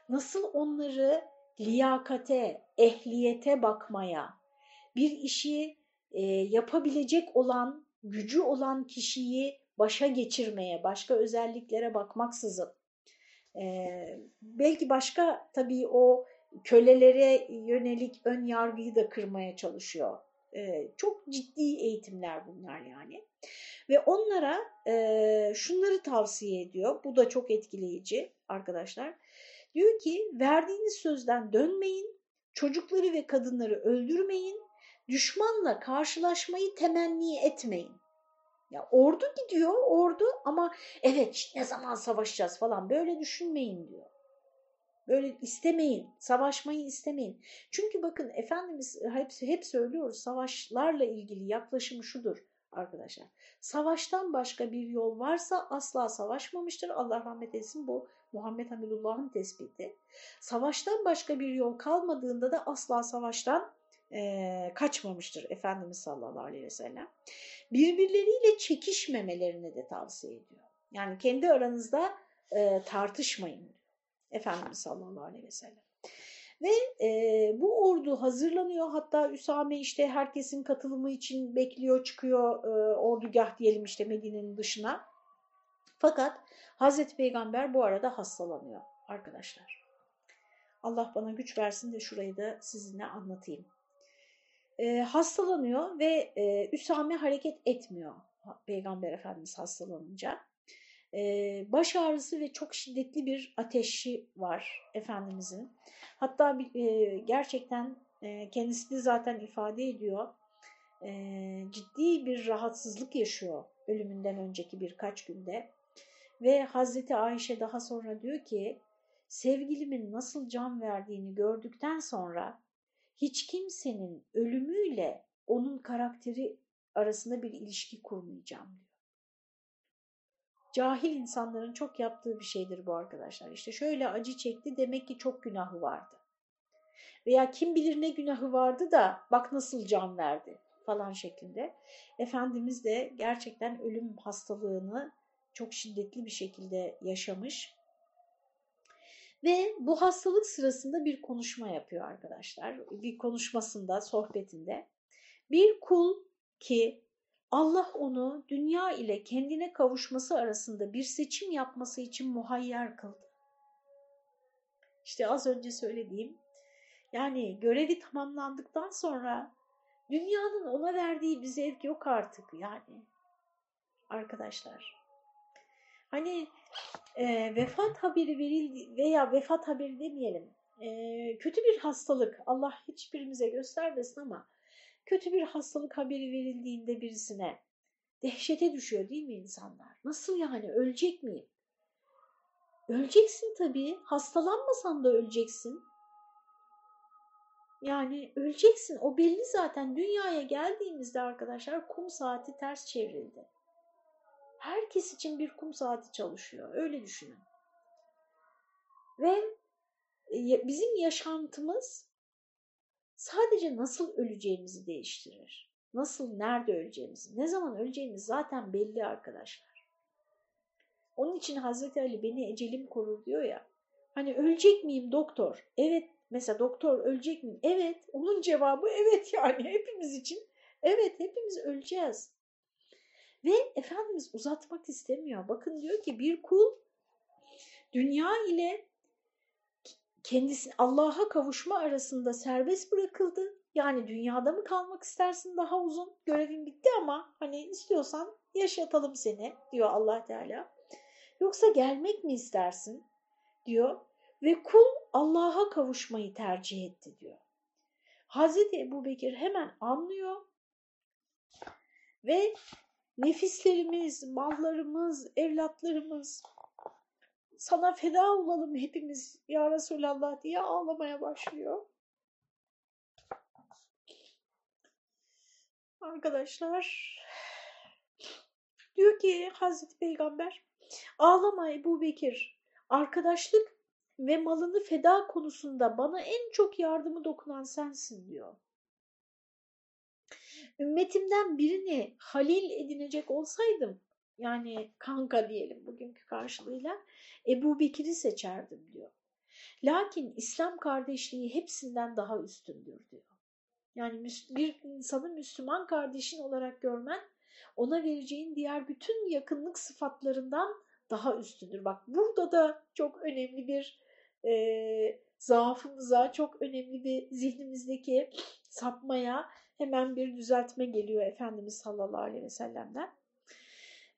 A: Nasıl onları liyakate, ehliyete bakmaya, bir işi e, yapabilecek olan, gücü olan kişiyi başa geçirmeye, başka özelliklere bakmaksızın, e, belki başka tabii o kölelere yönelik ön yargıyı da kırmaya çalışıyor. E, çok ciddi eğitimler bunlar yani. Ve onlara e, şunları tavsiye ediyor. Bu da çok etkileyici arkadaşlar. Diyor ki verdiğiniz sözden dönmeyin, çocukları ve kadınları öldürmeyin, düşmanla karşılaşmayı temenni etmeyin. Ya ordu gidiyor, ordu ama evet ne zaman savaşacağız falan böyle düşünmeyin diyor. Böyle istemeyin, savaşmayı istemeyin. Çünkü bakın Efendimiz hep, hep söylüyoruz savaşlarla ilgili yaklaşımı şudur arkadaşlar. Savaştan başka bir yol varsa asla savaşmamıştır. Allah rahmet etsin bu Muhammed Hamidullah'ın tespiti. Savaştan başka bir yol kalmadığında da asla savaştan e, kaçmamıştır Efendimiz sallallahu aleyhi ve sellem. Birbirleriyle çekişmemelerini de tavsiye ediyor. Yani kendi aranızda e, tartışmayın Efendimiz sallallahu aleyhi ve sellem. Ve e, bu ordu hazırlanıyor. Hatta Üsame işte herkesin katılımı için bekliyor, çıkıyor e, ordugah diyelim işte Medine'nin dışına. Fakat Hazreti Peygamber bu arada hastalanıyor arkadaşlar. Allah bana güç versin de şurayı da sizinle anlatayım. E, hastalanıyor ve e, Üsame hareket etmiyor Peygamber Efendimiz hastalanınca. Baş ağrısı ve çok şiddetli bir ateşi var Efendimizin. Hatta gerçekten kendisi de zaten ifade ediyor. Ciddi bir rahatsızlık yaşıyor ölümünden önceki birkaç günde. Ve Hazreti Ayşe daha sonra diyor ki sevgilimin nasıl can verdiğini gördükten sonra hiç kimsenin ölümüyle onun karakteri arasında bir ilişki kurmayacağım diyor. Cahil insanların çok yaptığı bir şeydir bu arkadaşlar. İşte şöyle acı çekti demek ki çok günahı vardı. Veya kim bilir ne günahı vardı da bak nasıl can verdi falan şeklinde. Efendimiz de gerçekten ölüm hastalığını çok şiddetli bir şekilde yaşamış. Ve bu hastalık sırasında bir konuşma yapıyor arkadaşlar. Bir konuşmasında, sohbetinde. Bir kul ki Allah onu dünya ile kendine kavuşması arasında bir seçim yapması için muhayyer kıldı. İşte az önce söylediğim yani görevi tamamlandıktan sonra dünyanın ona verdiği bir zevk yok artık yani arkadaşlar. Hani e, vefat haberi verildi veya vefat haberi demeyelim e, kötü bir hastalık Allah hiçbirimize göstermesin ama kötü bir hastalık haberi verildiğinde birisine dehşete düşüyor değil mi insanlar? Nasıl yani ölecek miyim? Öleceksin tabii. Hastalanmasan da öleceksin. Yani öleceksin. O belli zaten. Dünyaya geldiğimizde arkadaşlar kum saati ters çevrildi. Herkes için bir kum saati çalışıyor. Öyle düşünün. Ve e, bizim yaşantımız sadece nasıl öleceğimizi değiştirir. Nasıl, nerede öleceğimizi, ne zaman öleceğimiz zaten belli arkadaşlar. Onun için Hazreti Ali beni ecelim korur diyor ya. Hani ölecek miyim doktor? Evet. Mesela doktor ölecek miyim? Evet. Onun cevabı evet yani hepimiz için. Evet hepimiz öleceğiz. Ve Efendimiz uzatmak istemiyor. Bakın diyor ki bir kul dünya ile kendisi Allah'a kavuşma arasında serbest bırakıldı. Yani dünyada mı kalmak istersin daha uzun? Görevin bitti ama hani istiyorsan yaşatalım seni diyor Allah Teala. Yoksa gelmek mi istersin diyor ve kul Allah'a kavuşmayı tercih etti diyor. Hazreti Ebu Bekir hemen anlıyor ve nefislerimiz, mallarımız, evlatlarımız sana feda olalım hepimiz ya Resulallah diye ağlamaya başlıyor. Arkadaşlar diyor ki Hazreti Peygamber ağlama Ebu Bekir arkadaşlık ve malını feda konusunda bana en çok yardımı dokunan sensin diyor. Ümmetimden birini halil edinecek olsaydım yani kanka diyelim bugünkü karşılığıyla Ebu Bekir'i seçerdim diyor. Lakin İslam kardeşliği hepsinden daha üstündür diyor. Yani bir insanı Müslüman kardeşin olarak görmen ona vereceğin diğer bütün yakınlık sıfatlarından daha üstündür. Bak burada da çok önemli bir e, zaafımıza, çok önemli bir zihnimizdeki sapmaya hemen bir düzeltme geliyor Efendimiz sallallahu aleyhi ve sellem'den.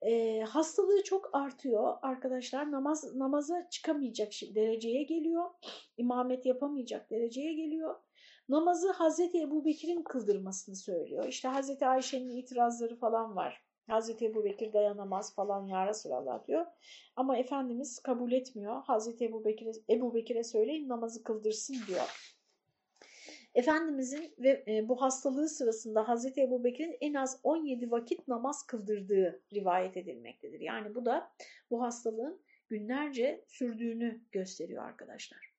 A: E, hastalığı çok artıyor arkadaşlar. Namaz namaza çıkamayacak dereceye geliyor. İmamet yapamayacak dereceye geliyor. Namazı Hazreti Ebu Bekir'in kıldırmasını söylüyor. İşte Hazreti Ayşe'nin itirazları falan var. Hazreti Ebu Bekir dayanamaz falan ya Resulallah diyor. Ama Efendimiz kabul etmiyor. Hazreti Ebu Bekir'e Ebu Bekir'e söyleyin namazı kıldırsın diyor. Efendimizin ve e, bu hastalığı sırasında Hazreti Ebu Bekir'in en az 17 vakit namaz kıldırdığı rivayet edilmektedir. Yani bu da bu hastalığın günlerce sürdüğünü gösteriyor arkadaşlar.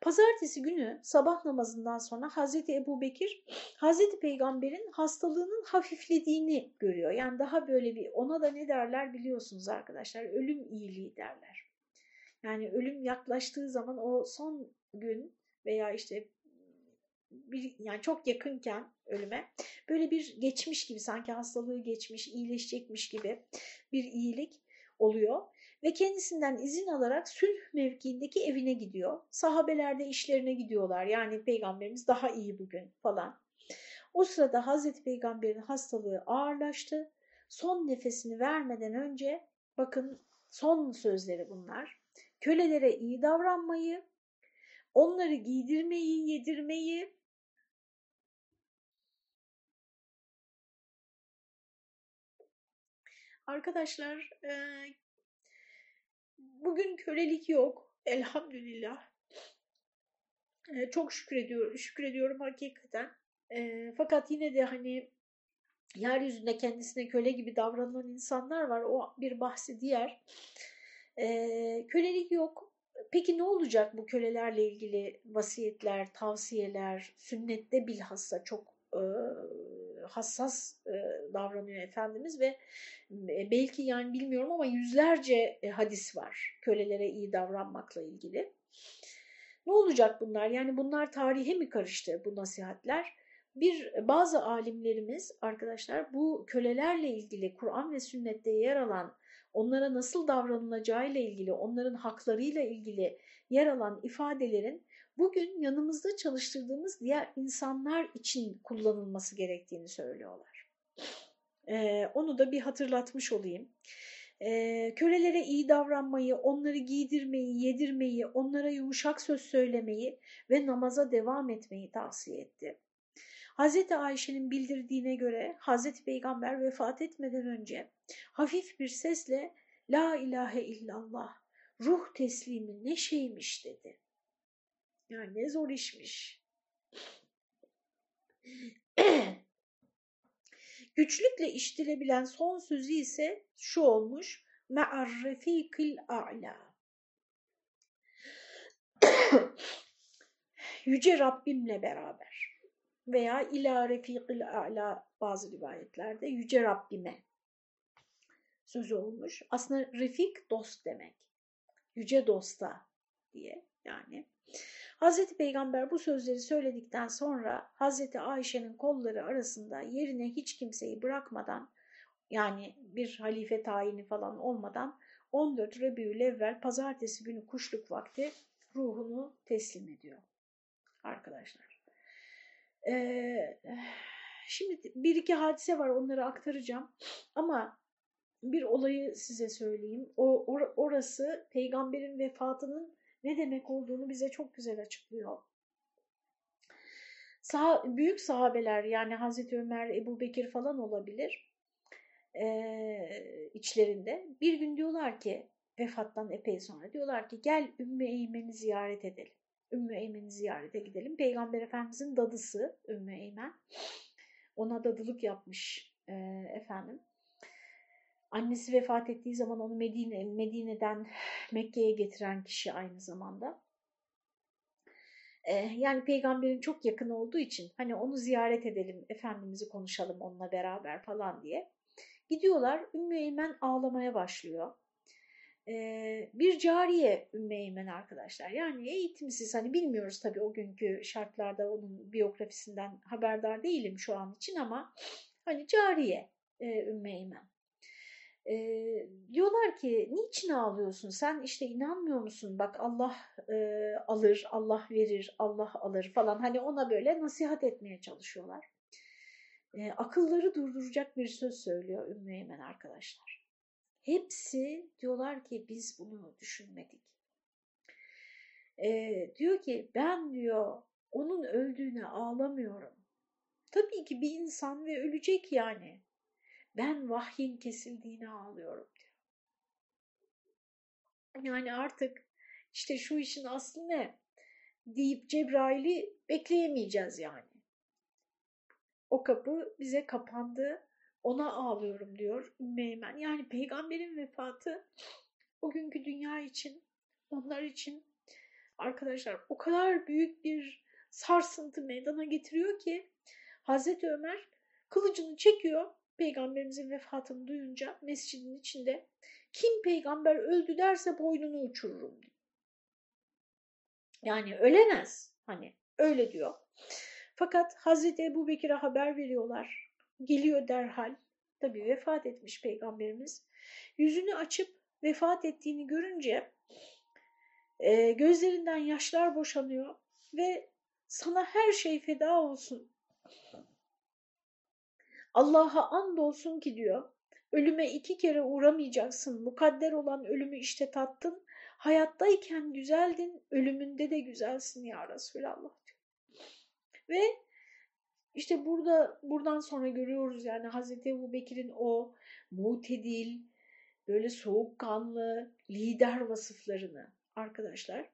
A: Pazartesi günü sabah namazından sonra Hazreti Ebu Bekir Hazreti Peygamber'in hastalığının hafiflediğini görüyor. Yani daha böyle bir ona da ne derler biliyorsunuz arkadaşlar ölüm iyiliği derler. Yani ölüm yaklaştığı zaman o son gün veya işte bir, yani çok yakınken ölüme böyle bir geçmiş gibi sanki hastalığı geçmiş, iyileşecekmiş gibi bir iyilik oluyor. Ve kendisinden izin alarak sülh mevkiindeki evine gidiyor. Sahabeler de işlerine gidiyorlar. Yani peygamberimiz daha iyi bugün falan. O sırada Hazreti Peygamber'in hastalığı ağırlaştı. Son nefesini vermeden önce bakın son sözleri bunlar. Kölelere iyi davranmayı, onları giydirmeyi, yedirmeyi, Arkadaşlar e, bugün kölelik yok elhamdülillah. E, çok şükrediyorum, şükrediyorum hakikaten. E, fakat yine de hani yeryüzünde kendisine köle gibi davranan insanlar var. O bir bahsi diğer. E, kölelik yok. Peki ne olacak bu kölelerle ilgili vasiyetler, tavsiyeler, sünnette bilhassa çok e, hassas e, davranıyor Efendimiz ve e, belki yani bilmiyorum ama yüzlerce e, hadis var kölelere iyi davranmakla ilgili. Ne olacak bunlar? Yani bunlar tarihe mi karıştı bu nasihatler? Bir bazı alimlerimiz arkadaşlar bu kölelerle ilgili Kur'an ve sünnette yer alan onlara nasıl davranılacağı ile ilgili, onların haklarıyla ilgili yer alan ifadelerin bugün yanımızda çalıştırdığımız diğer insanlar için kullanılması gerektiğini söylüyorlar. Ee, onu da bir hatırlatmış olayım. Ee, kölelere iyi davranmayı, onları giydirmeyi, yedirmeyi, onlara yumuşak söz söylemeyi ve namaza devam etmeyi tavsiye etti. Hz. Ayşe'nin bildirdiğine göre Hz. Peygamber vefat etmeden önce hafif bir sesle La ilahe illallah, ruh teslimi ne şeymiş dedi. Yani ne zor işmiş. Güçlükle iştilebilen son sözü ise şu olmuş. Me'arrefikil a'la. Yüce Rabbimle beraber veya ila refikil a'la bazı rivayetlerde yüce Rabbime sözü olmuş. Aslında refik dost demek. Yüce dosta diye yani. Hazreti Peygamber bu sözleri söyledikten sonra Hazreti Ayşe'nin kolları arasında yerine hiç kimseyi bırakmadan yani bir halife tayini falan olmadan 14 Rebiül evvel pazartesi günü kuşluk vakti ruhunu teslim ediyor arkadaşlar. Ee, şimdi bir iki hadise var onları aktaracağım ama bir olayı size söyleyeyim. O or orası peygamberin vefatının ne demek olduğunu bize çok güzel açıklıyor. Sah büyük sahabeler yani Hazreti Ömer, Ebu Bekir falan olabilir ee, içlerinde. Bir gün diyorlar ki vefattan epey sonra diyorlar ki gel Ümmü Eymen'i ziyaret edelim. Ümmü Eymen'i ziyarete gidelim. Peygamber Efendimizin dadısı Ümmü Eymen. Ona dadılık yapmış e, efendim. Annesi vefat ettiği zaman onu Medine, Medine'den Mekke'ye getiren kişi aynı zamanda. Ee, yani peygamberin çok yakın olduğu için hani onu ziyaret edelim, Efendimiz'i konuşalım onunla beraber falan diye. Gidiyorlar, Ümmü Eymen ağlamaya başlıyor. Ee, bir cariye Ümmü Eymen arkadaşlar. Yani eğitimsiz hani bilmiyoruz tabii o günkü şartlarda onun biyografisinden haberdar değilim şu an için ama hani cariye e, Ümmü Eymen. E, diyorlar ki niçin ağlıyorsun sen işte inanmıyor musun bak Allah e, alır Allah verir Allah alır falan hani ona böyle nasihat etmeye çalışıyorlar. E, akılları durduracak bir söz söylüyor Ümmü Eymen arkadaşlar. Hepsi diyorlar ki biz bunu düşünmedik. E, diyor ki ben diyor onun öldüğüne ağlamıyorum. Tabii ki bir insan ve ölecek yani ben vahyin kesildiğini ağlıyorum diyor. Yani artık işte şu işin aslı ne deyip Cebrail'i bekleyemeyeceğiz yani. O kapı bize kapandı, ona ağlıyorum diyor Ümmeymen. Yani peygamberin vefatı o günkü dünya için, onlar için arkadaşlar o kadar büyük bir sarsıntı meydana getiriyor ki Hazreti Ömer kılıcını çekiyor peygamberimizin vefatını duyunca mescidin içinde kim peygamber öldü derse boynunu uçururum diyor. Yani ölemez hani öyle diyor. Fakat Hazreti Ebu Bekir'e haber veriyorlar. Geliyor derhal. Tabi vefat etmiş peygamberimiz. Yüzünü açıp vefat ettiğini görünce e, gözlerinden yaşlar boşanıyor ve sana her şey feda olsun Allah'a andolsun ki diyor, ölüme iki kere uğramayacaksın, mukadder olan ölümü işte tattın, hayattayken güzeldin, ölümünde de güzelsin ya Resulallah diyor. Ve işte burada buradan sonra görüyoruz yani Hazreti Ebu Bekir'in o mutedil, böyle soğukkanlı lider vasıflarını arkadaşlar.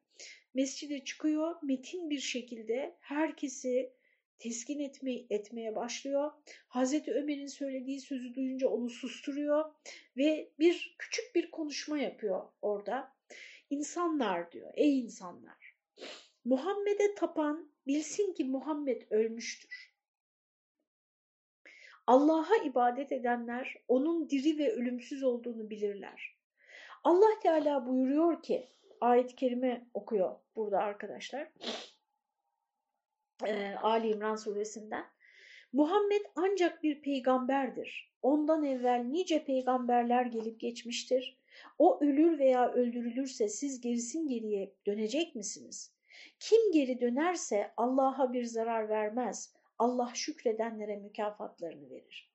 A: Mescide çıkıyor, metin bir şekilde herkesi teskin etme, etmeye başlıyor. Hazreti Ömer'in söylediği sözü duyunca onu susturuyor ve bir küçük bir konuşma yapıyor orada. İnsanlar diyor, ey insanlar, Muhammed'e tapan bilsin ki Muhammed ölmüştür. Allah'a ibadet edenler onun diri ve ölümsüz olduğunu bilirler. Allah Teala buyuruyor ki, ayet-i kerime okuyor burada arkadaşlar. Ee, Ali İmran suresinden. Muhammed ancak bir peygamberdir. Ondan evvel nice peygamberler gelip geçmiştir. O ölür veya öldürülürse siz gerisin geriye dönecek misiniz? Kim geri dönerse Allah'a bir zarar vermez. Allah şükredenlere mükafatlarını verir.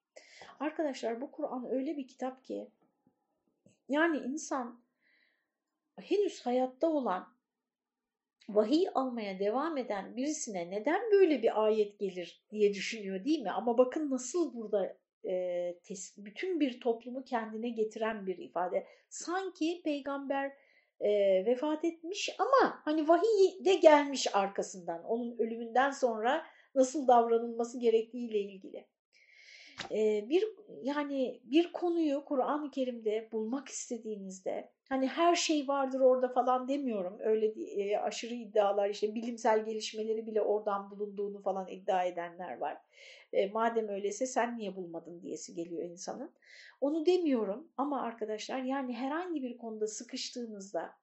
A: Arkadaşlar bu Kur'an öyle bir kitap ki yani insan henüz hayatta olan vahiy almaya devam eden birisine neden böyle bir ayet gelir diye düşünüyor değil mi? Ama bakın nasıl burada e, bütün bir toplumu kendine getiren bir ifade. Sanki peygamber e, vefat etmiş ama hani vahiy de gelmiş arkasından onun ölümünden sonra nasıl davranılması gerektiğiyle ilgili. E, bir yani bir konuyu Kur'an-ı Kerim'de bulmak istediğinizde hani her şey vardır orada falan demiyorum. Öyle e, aşırı iddialar işte bilimsel gelişmeleri bile oradan bulunduğunu falan iddia edenler var. E, madem öyleyse sen niye bulmadın diyesi geliyor insanın. Onu demiyorum ama arkadaşlar yani herhangi bir konuda sıkıştığınızda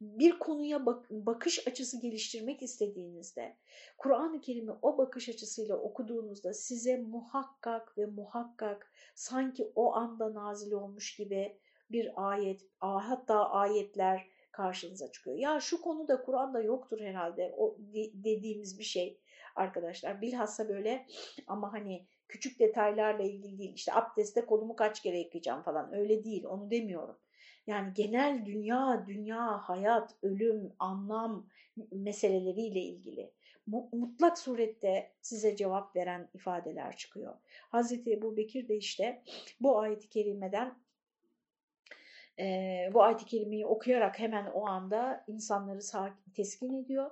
A: bir konuya bak bakış açısı geliştirmek istediğinizde Kur'an-ı Kerim'i o bakış açısıyla okuduğunuzda size muhakkak ve muhakkak sanki o anda nazil olmuş gibi bir ayet hatta ayetler karşınıza çıkıyor. Ya şu konuda Kur'an'da yoktur herhalde o dediğimiz bir şey arkadaşlar. Bilhassa böyle ama hani küçük detaylarla ilgili değil. İşte abdestte kolumu kaç kere yıkayacağım falan öyle değil onu demiyorum. Yani genel dünya, dünya, hayat, ölüm, anlam meseleleriyle ilgili mutlak surette size cevap veren ifadeler çıkıyor. Hazreti Ebu Bekir de işte bu ayet-i kerimeden e, bu ayet-i okuyarak hemen o anda insanları sakin, teskin ediyor.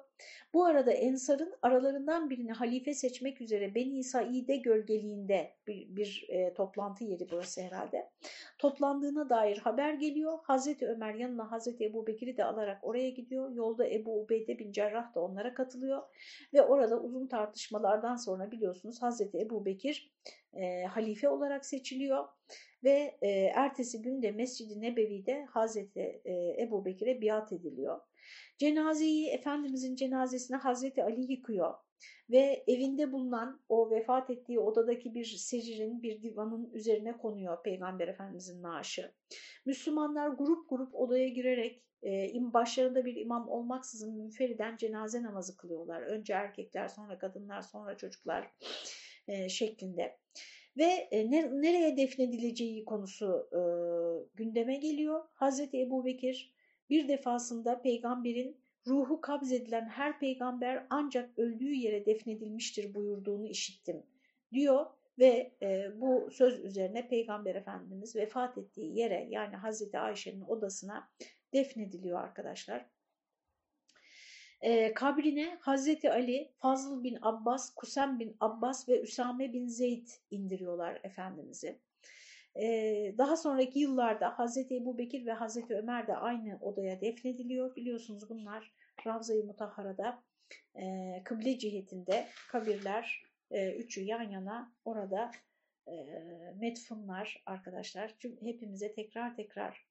A: Bu arada Ensar'ın aralarından birini halife seçmek üzere Beni Said'e gölgeliğinde bir, bir e, toplantı yeri burası herhalde. Toplandığına dair haber geliyor. Hazreti Ömer yanına Hazreti Ebu Bekir'i de alarak oraya gidiyor. Yolda Ebu Ubeyde bin Cerrah da onlara katılıyor. Ve orada uzun tartışmalardan sonra biliyorsunuz Hazreti Ebu Bekir e, halife olarak seçiliyor ve e, ertesi günde Mescid-i Nebevi'de Hazreti e, Ebu Bekir'e biat ediliyor. Cenazeyi Efendimizin cenazesine Hazreti Ali yıkıyor ve evinde bulunan o vefat ettiği odadaki bir seririn bir divanın üzerine konuyor Peygamber Efendimizin naaşı. Müslümanlar grup grup odaya girerek e, başlarında bir imam olmaksızın münferiden cenaze namazı kılıyorlar. Önce erkekler sonra kadınlar sonra çocuklar e, şeklinde ve e, ne, nereye defnedileceği konusu e, gündeme geliyor. Hazreti Ebu Bekir bir defasında peygamberin ruhu kabzedilen her peygamber ancak öldüğü yere defnedilmiştir buyurduğunu işittim diyor ve e, bu söz üzerine peygamber efendimiz vefat ettiği yere yani Hazreti Ayşe'nin odasına defnediliyor arkadaşlar e, kabrine Hazreti Ali, Fazıl bin Abbas, Kusem bin Abbas ve Üsame bin Zeyd indiriyorlar Efendimiz'i. Ee, daha sonraki yıllarda Hazreti Ebu Bekir ve Hazreti Ömer de aynı odaya defnediliyor. Biliyorsunuz bunlar Ravza-i Mutahhara'da e, kıble cihetinde kabirler e, üçü yan yana orada e, metfunlar arkadaşlar. Çünkü hepimize tekrar tekrar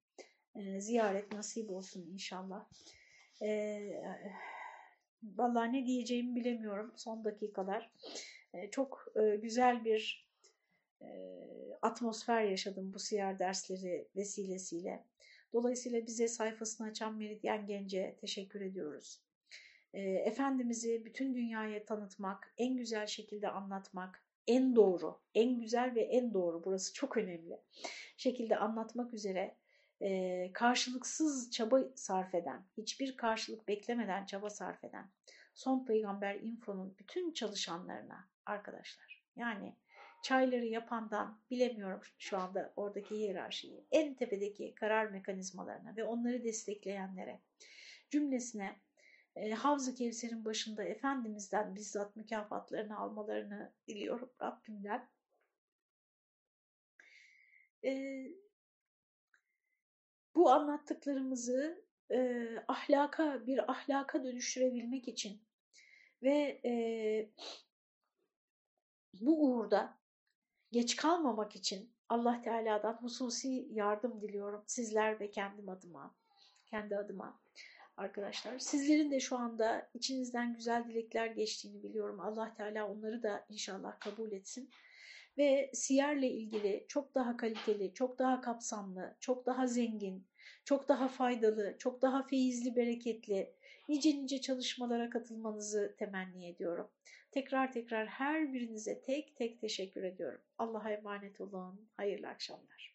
A: e, ziyaret nasip olsun inşallah. E, Vallahi ne diyeceğimi bilemiyorum son dakikalar. E, çok e, güzel bir e, atmosfer yaşadım bu siyer dersleri vesilesiyle. Dolayısıyla bize sayfasını açan Meridyen Genç'e teşekkür ediyoruz. E, Efendimiz'i bütün dünyaya tanıtmak, en güzel şekilde anlatmak, en doğru, en güzel ve en doğru burası çok önemli şekilde anlatmak üzere e, karşılıksız çaba sarf eden, hiçbir karşılık beklemeden çaba sarf eden Son Peygamber Info'nun bütün çalışanlarına arkadaşlar yani çayları yapandan bilemiyorum şu anda oradaki hiyerarşiyi en tepedeki karar mekanizmalarına ve onları destekleyenlere cümlesine e, Havz-ı Kevser'in başında Efendimiz'den bizzat mükafatlarını almalarını diliyorum Rabbimden. E, bu anlattıklarımızı e, ahlaka bir ahlaka dönüştürebilmek için ve e, bu uğurda geç kalmamak için Allah Teala'dan hususi yardım diliyorum sizler ve kendim adıma, kendi adıma. arkadaşlar. Sizlerin de şu anda içinizden güzel dilekler geçtiğini biliyorum. Allah Teala onları da inşallah kabul etsin. Ve siyerle ilgili çok daha kaliteli, çok daha kapsamlı, çok daha zengin, çok daha faydalı, çok daha feyizli, bereketli, nice nice çalışmalara katılmanızı temenni ediyorum. Tekrar tekrar her birinize tek tek teşekkür ediyorum. Allah'a emanet olun. Hayırlı akşamlar.